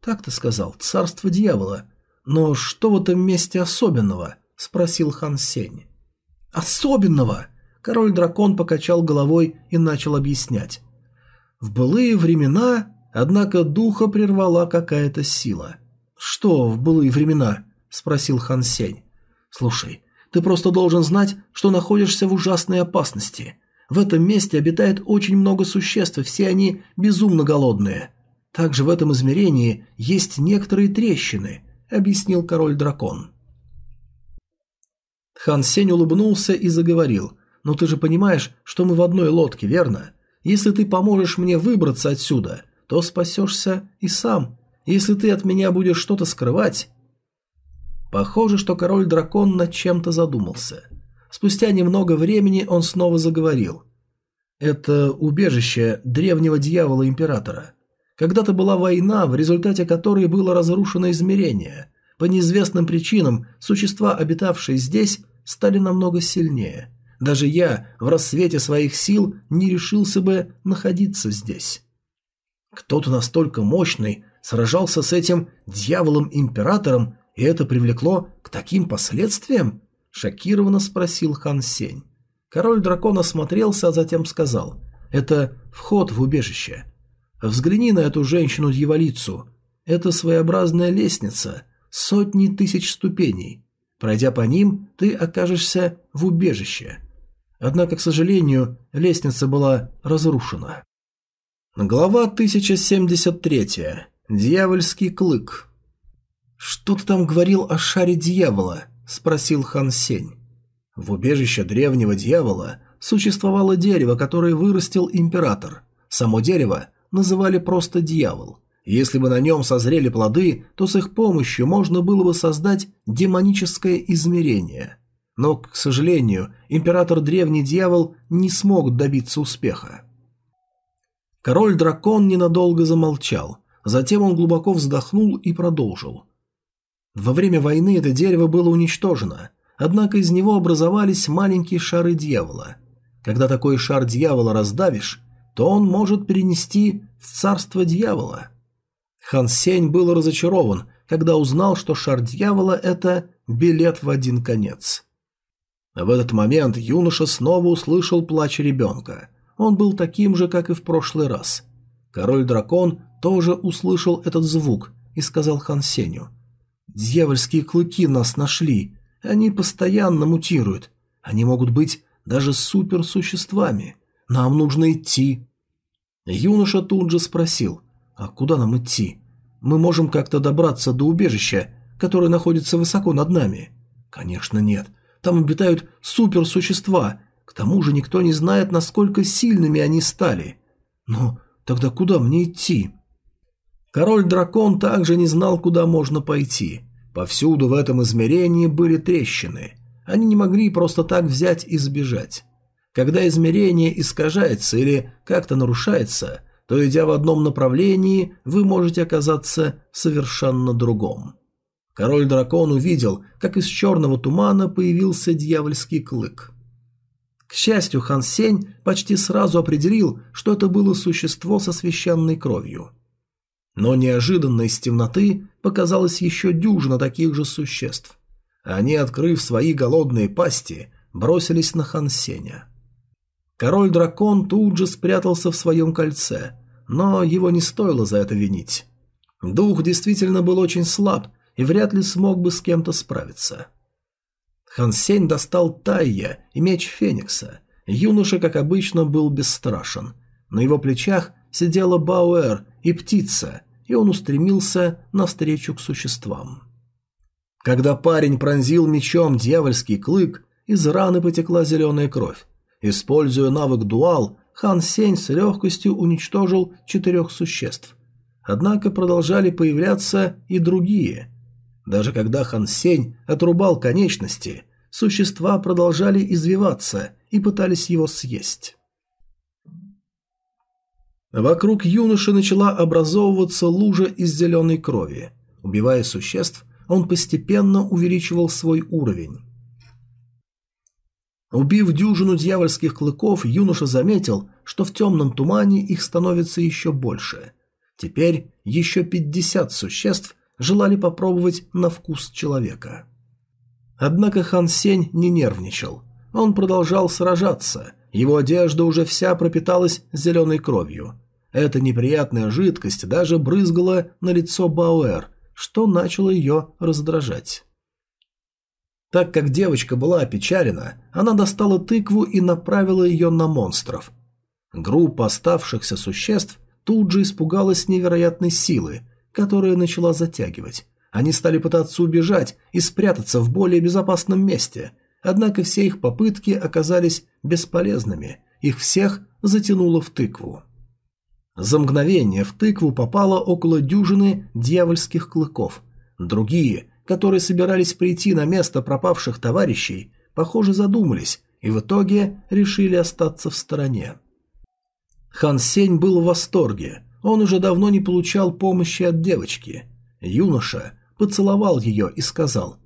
Так ты сказал, царство дьявола. Но что в этом месте особенного? Спросил Хан Сень. Особенного? Король-дракон покачал головой и начал объяснять. В былые времена, однако, духа прервала какая-то сила. Что в былые времена? Спросил Хан Сень. Слушай, ты просто должен знать, что находишься в ужасной опасности. В этом месте обитает очень много существ, все они безумно голодные. Также в этом измерении есть некоторые трещины, объяснил король-дракон. Хан Сень улыбнулся и заговорил. «Но ты же понимаешь, что мы в одной лодке, верно? Если ты поможешь мне выбраться отсюда, то спасешься и сам. Если ты от меня будешь что-то скрывать...» Похоже, что король-дракон над чем-то задумался. Спустя немного времени он снова заговорил. «Это убежище древнего дьявола-императора. Когда-то была война, в результате которой было разрушено измерение. По неизвестным причинам существа, обитавшие здесь, стали намного сильнее. Даже я в рассвете своих сил не решился бы находиться здесь. Кто-то настолько мощный сражался с этим дьяволом-императором, и это привлекло к таким последствиям? Шокированно спросил Хан Сень. Король дракона смотрелся, а затем сказал. «Это вход в убежище. Взгляни на эту женщину-дьяволицу. Это своеобразная лестница, сотни тысяч ступеней. Пройдя по ним, ты окажешься в убежище. Однако, к сожалению, лестница была разрушена». Глава 1073. Дьявольский клык. «Что ты там говорил о шаре дьявола?» – спросил Хан Сень. В убежище древнего дьявола существовало дерево, которое вырастил император. Само дерево называли просто дьявол. Если бы на нем созрели плоды, то с их помощью можно было бы создать демоническое измерение. Но, к сожалению, император древний дьявол не смог добиться успеха. Король-дракон ненадолго замолчал, затем он глубоко вздохнул и продолжил – во время войны это дерево было уничтожено, однако из него образовались маленькие шары дьявола. Когда такой шар дьявола раздавишь, то он может перенести в царство дьявола. Хан Сень был разочарован, когда узнал, что шар дьявола – это билет в один конец. В этот момент юноша снова услышал плач ребенка. Он был таким же, как и в прошлый раз. Король-дракон тоже услышал этот звук и сказал Хан Сеню. «Дьявольские клыки нас нашли. Они постоянно мутируют. Они могут быть даже суперсуществами. Нам нужно идти». Юноша тут же спросил, «А куда нам идти? Мы можем как-то добраться до убежища, которое находится высоко над нами?» «Конечно нет. Там обитают суперсущества. К тому же никто не знает, насколько сильными они стали. Но тогда куда мне идти?» Король-дракон также не знал, куда можно пойти. Повсюду в этом измерении были трещины. Они не могли просто так взять и сбежать. Когда измерение искажается или как-то нарушается, то, идя в одном направлении, вы можете оказаться совершенно другом. Король-дракон увидел, как из черного тумана появился дьявольский клык. К счастью, Хан Сень почти сразу определил, что это было существо со священной кровью. Но неожиданно из темноты показалось еще дюжина таких же существ. Они, открыв свои голодные пасти, бросились на Хан Сеня. Король-дракон тут же спрятался в своем кольце, но его не стоило за это винить. Дух действительно был очень слаб и вряд ли смог бы с кем-то справиться. Хан Сень достал Тайя и меч Феникса. Юноша, как обычно, был бесстрашен. На его плечах сидела Бауэр и птица, и он устремился навстречу к существам. Когда парень пронзил мечом дьявольский клык, из раны потекла зеленая кровь. Используя навык дуал, Хан Сень с легкостью уничтожил четырех существ. Однако продолжали появляться и другие. Даже когда Хан Сень отрубал конечности, существа продолжали извиваться и пытались его съесть. Вокруг юноши начала образовываться лужа из зеленой крови. Убивая существ, он постепенно увеличивал свой уровень. Убив дюжину дьявольских клыков, юноша заметил, что в темном тумане их становится еще больше. Теперь еще 50 существ желали попробовать на вкус человека. Однако Хан Сень не нервничал. Он продолжал сражаться. Его одежда уже вся пропиталась зеленой кровью. Эта неприятная жидкость даже брызгала на лицо Бауэр, что начало ее раздражать. Так как девочка была опечалена, она достала тыкву и направила ее на монстров. Группа оставшихся существ тут же испугалась невероятной силы, которая начала затягивать. Они стали пытаться убежать и спрятаться в более безопасном месте, однако все их попытки оказались бесполезными, их всех затянуло в тыкву. За мгновение в тыкву попало около дюжины дьявольских клыков. Другие, которые собирались прийти на место пропавших товарищей, похоже задумались и в итоге решили остаться в стороне. Хан Сень был в восторге. Он уже давно не получал помощи от девочки. Юноша поцеловал ее и сказал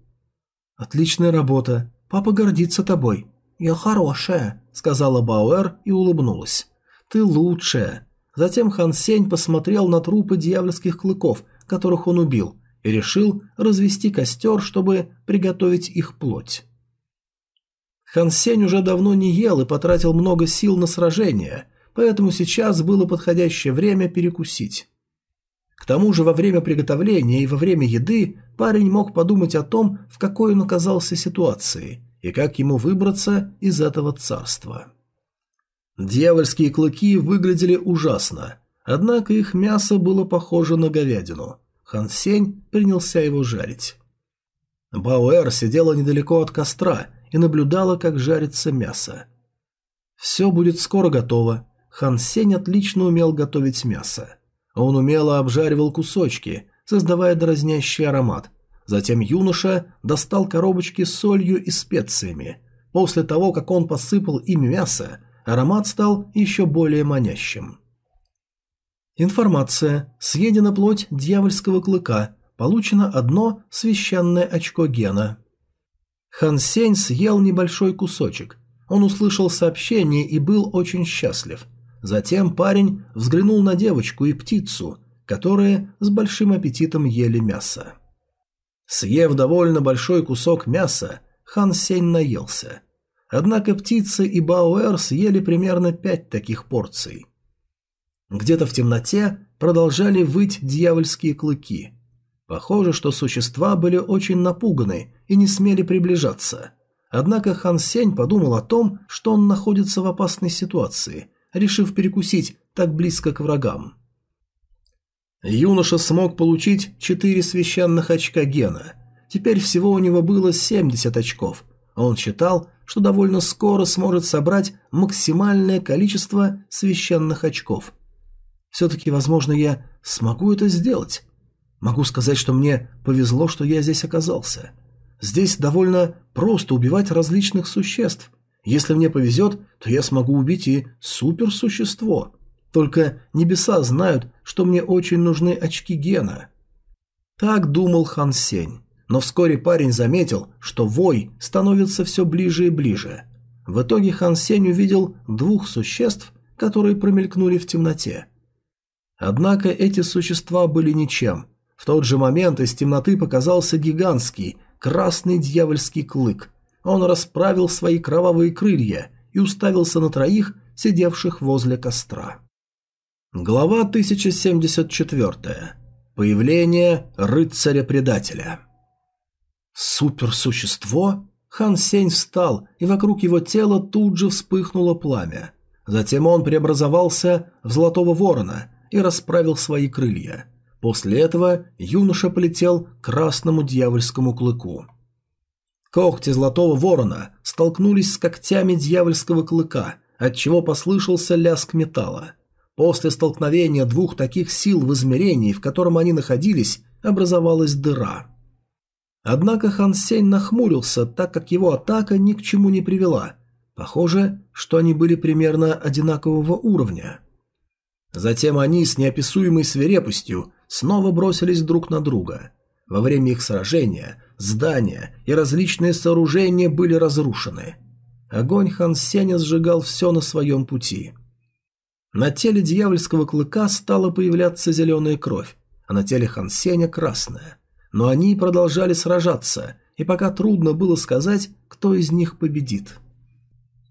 «Отличная работа. Папа гордится тобой». «Я хорошая», — сказала Бауэр и улыбнулась. «Ты лучшая. Затем Хан Сень посмотрел на трупы дьявольских клыков, которых он убил, и решил развести костер, чтобы приготовить их плоть. Хан Сень уже давно не ел и потратил много сил на сражение, поэтому сейчас было подходящее время перекусить. К тому же во время приготовления и во время еды парень мог подумать о том, в какой он оказался ситуации и как ему выбраться из этого царства. Дьявольские клыки выглядели ужасно, однако их мясо было похоже на говядину. Хан Сень принялся его жарить. Бауэр сидела недалеко от костра и наблюдала, как жарится мясо. «Все будет скоро готово». Хан Сень отлично умел готовить мясо. Он умело обжаривал кусочки, создавая дразнящий аромат. Затем юноша достал коробочки с солью и специями. После того, как он посыпал ими мясо, аромат стал еще более манящим. Информация. Съедена плоть дьявольского клыка. Получено одно священное очко гена. Хан Сень съел небольшой кусочек. Он услышал сообщение и был очень счастлив. Затем парень взглянул на девочку и птицу, которые с большим аппетитом ели мясо. Съев довольно большой кусок мяса, Хан Сень наелся. Однако птицы и Бауэр съели примерно пять таких порций. Где-то в темноте продолжали выть дьявольские клыки. Похоже, что существа были очень напуганы и не смели приближаться. Однако Хан Сень подумал о том, что он находится в опасной ситуации, решив перекусить так близко к врагам. Юноша смог получить 4 священных очка гена. Теперь всего у него было 70 очков. Он считал, что довольно скоро сможет собрать максимальное количество священных очков. Все-таки, возможно, я смогу это сделать. Могу сказать, что мне повезло, что я здесь оказался. Здесь довольно просто убивать различных существ. Если мне повезет, то я смогу убить и суперсущество. Только небеса знают, что мне очень нужны очки гена. Так думал Хан Сень. Но вскоре парень заметил, что вой становится все ближе и ближе. В итоге Хан Сень увидел двух существ, которые промелькнули в темноте. Однако эти существа были ничем. В тот же момент из темноты показался гигантский, красный дьявольский клык. Он расправил свои кровавые крылья и уставился на троих, сидевших возле костра. Глава 1074. Появление рыцаря-предателя. Суперсущество? Хан Сень встал, и вокруг его тела тут же вспыхнуло пламя. Затем он преобразовался в золотого ворона и расправил свои крылья. После этого юноша полетел к красному дьявольскому клыку. Когти золотого ворона столкнулись с когтями дьявольского клыка, отчего послышался лязг металла. После столкновения двух таких сил в измерении, в котором они находились, образовалась дыра. Однако Хан Сень нахмурился, так как его атака ни к чему не привела. Похоже, что они были примерно одинакового уровня. Затем они с неописуемой свирепостью снова бросились друг на друга. Во время их сражения здания и различные сооружения были разрушены. Огонь Хан Сеня сжигал все на своем пути – на теле дьявольского клыка стала появляться зеленая кровь, а на теле Хансеня красная. Но они продолжали сражаться, и пока трудно было сказать, кто из них победит.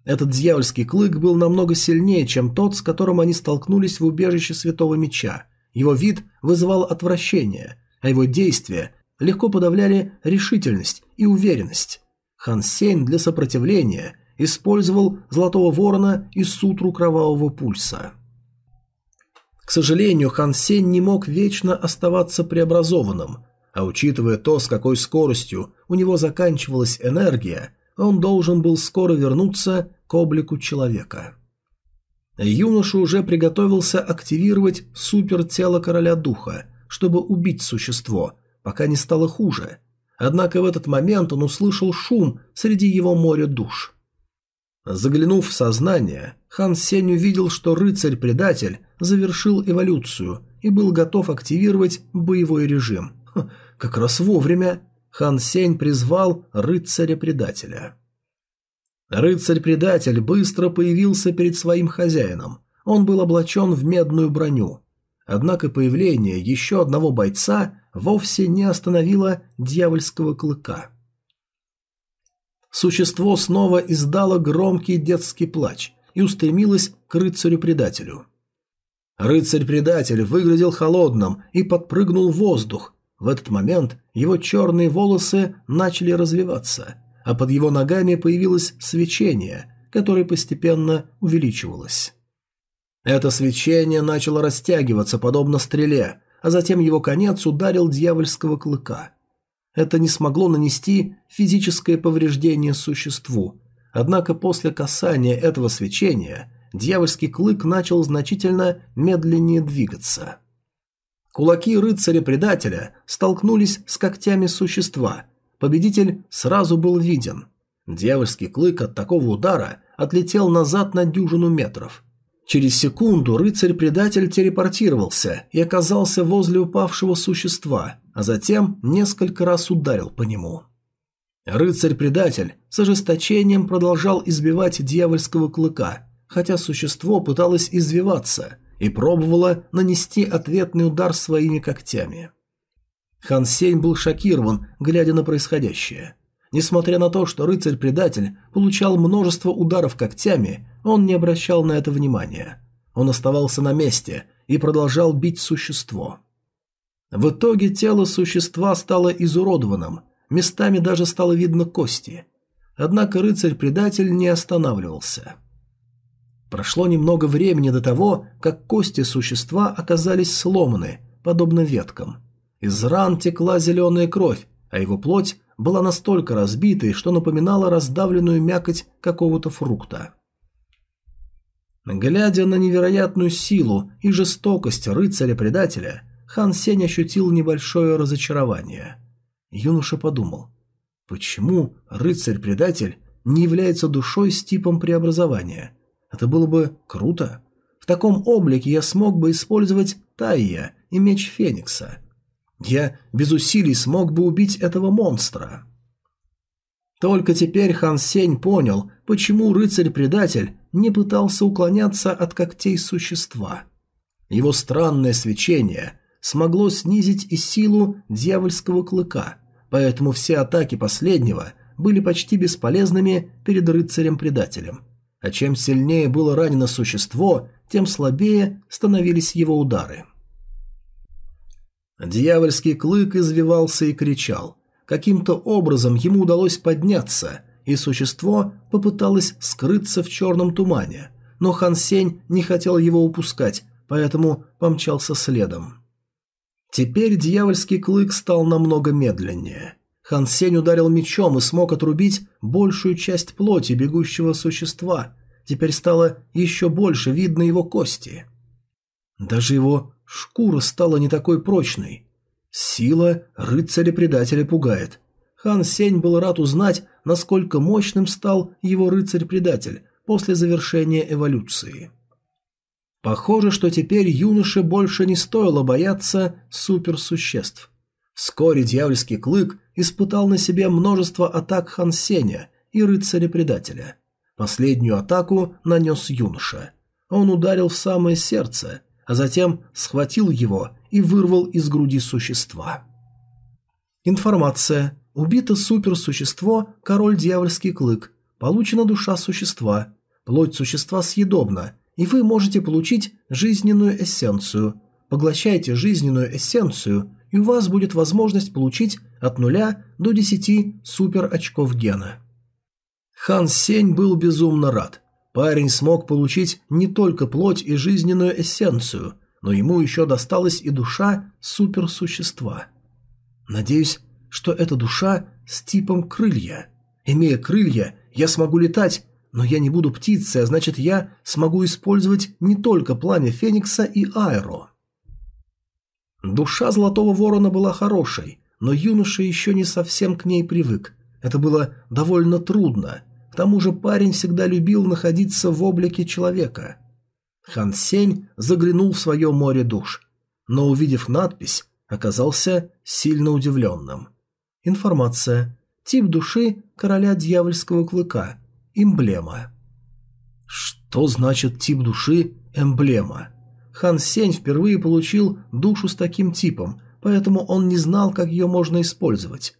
Этот дьявольский клык был намного сильнее, чем тот, с которым они столкнулись в убежище Святого Меча. Его вид вызывал отвращение, а его действия легко подавляли решительность и уверенность. Хан Сень для сопротивления использовал Золотого Ворона и Сутру Кровавого Пульса. К сожалению, Хан Сень не мог вечно оставаться преобразованным, а учитывая то, с какой скоростью у него заканчивалась энергия, он должен был скоро вернуться к облику человека. Юноша уже приготовился активировать супертело Короля Духа, чтобы убить существо, пока не стало хуже. Однако в этот момент он услышал шум среди его моря душ. Заглянув в сознание, Хан Сень увидел, что рыцарь-предатель завершил эволюцию и был готов активировать боевой режим. Как раз вовремя Хан Сень призвал рыцаря-предателя. Рыцарь-предатель быстро появился перед своим хозяином. Он был облачен в медную броню. Однако появление еще одного бойца вовсе не остановило дьявольского клыка. Существо снова издало громкий детский плач и устремилось к рыцарю-предателю. Рыцарь-предатель выглядел холодным и подпрыгнул в воздух. В этот момент его черные волосы начали развиваться, а под его ногами появилось свечение, которое постепенно увеличивалось. Это свечение начало растягиваться, подобно стреле, а затем его конец ударил дьявольского клыка. Это не смогло нанести физическое повреждение существу. Однако после касания этого свечения дьявольский клык начал значительно медленнее двигаться. Кулаки рыцаря-предателя столкнулись с когтями существа. Победитель сразу был виден. Дьявольский клык от такого удара отлетел назад на дюжину метров. Через секунду рыцарь-предатель телепортировался и оказался возле упавшего существа, а затем несколько раз ударил по нему. Рыцарь-предатель с ожесточением продолжал избивать дьявольского клыка, хотя существо пыталось извиваться и пробовало нанести ответный удар своими когтями. Хан Сень был шокирован, глядя на происходящее. Несмотря на то, что рыцарь-предатель получал множество ударов когтями, он не обращал на это внимания. Он оставался на месте и продолжал бить существо. В итоге тело существа стало изуродованным, местами даже стало видно кости. Однако рыцарь-предатель не останавливался. Прошло немного времени до того, как кости существа оказались сломаны, подобно веткам. Из ран текла зеленая кровь, а его плоть была настолько разбитой, что напоминала раздавленную мякоть какого-то фрукта. Глядя на невероятную силу и жестокость рыцаря-предателя, Хан Сень ощутил небольшое разочарование. Юноша подумал, почему рыцарь-предатель не является душой с типом преобразования? Это было бы круто. В таком облике я смог бы использовать Тайя и меч Феникса. Я без усилий смог бы убить этого монстра. Только теперь Хан Сень понял, почему рыцарь-предатель не пытался уклоняться от когтей существа. Его странное свечение смогло снизить и силу дьявольского клыка, поэтому все атаки последнего были почти бесполезными перед рыцарем-предателем. А чем сильнее было ранено существо, тем слабее становились его удары. Дьявольский клык извивался и кричал. Каким-то образом ему удалось подняться, и существо попыталось скрыться в черном тумане, но Хан Сень не хотел его упускать, поэтому помчался следом. Теперь дьявольский клык стал намного медленнее. Хан Сень ударил мечом и смог отрубить большую часть плоти бегущего существа. Теперь стало еще больше видно его кости. Даже его шкура стала не такой прочной. Сила рыцаря-предателя пугает. Хан Сень был рад узнать, насколько мощным стал его рыцарь-предатель после завершения эволюции. Похоже, что теперь юноше больше не стоило бояться суперсуществ. Вскоре дьявольский клык испытал на себе множество атак Хан Сеня и рыцаря-предателя. Последнюю атаку нанес юноша. Он ударил в самое сердце, а затем схватил его и вырвал из груди существа. Информация. Убито суперсущество Король Дьявольский Клык. Получена душа существа. Плоть существа съедобна, и вы можете получить жизненную эссенцию. Поглощайте жизненную эссенцию, и у вас будет возможность получить от 0 до 10 супер очков гена. Хан Сень был безумно рад. Парень смог получить не только плоть и жизненную эссенцию, но ему еще досталась и душа суперсущества. Надеюсь, что эта душа с типом крылья. Имея крылья, я смогу летать, но я не буду птицей, а значит я смогу использовать не только пламя Феникса и Аэро. Душа Золотого Ворона была хорошей, но юноша еще не совсем к ней привык. Это было довольно трудно. К тому же парень всегда любил находиться в облике человека. Хан Сень заглянул в свое море душ, но, увидев надпись, оказался сильно удивленным. Информация. Тип души короля дьявольского клыка. Эмблема. Что значит тип души эмблема? Хан Сень впервые получил душу с таким типом, поэтому он не знал, как ее можно использовать.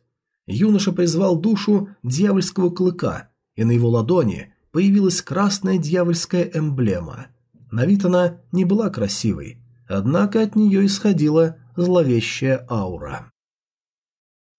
Юноша призвал душу дьявольского клыка, и на его ладони появилась красная дьявольская эмблема. На вид она не была красивой, однако от нее исходила зловещая аура.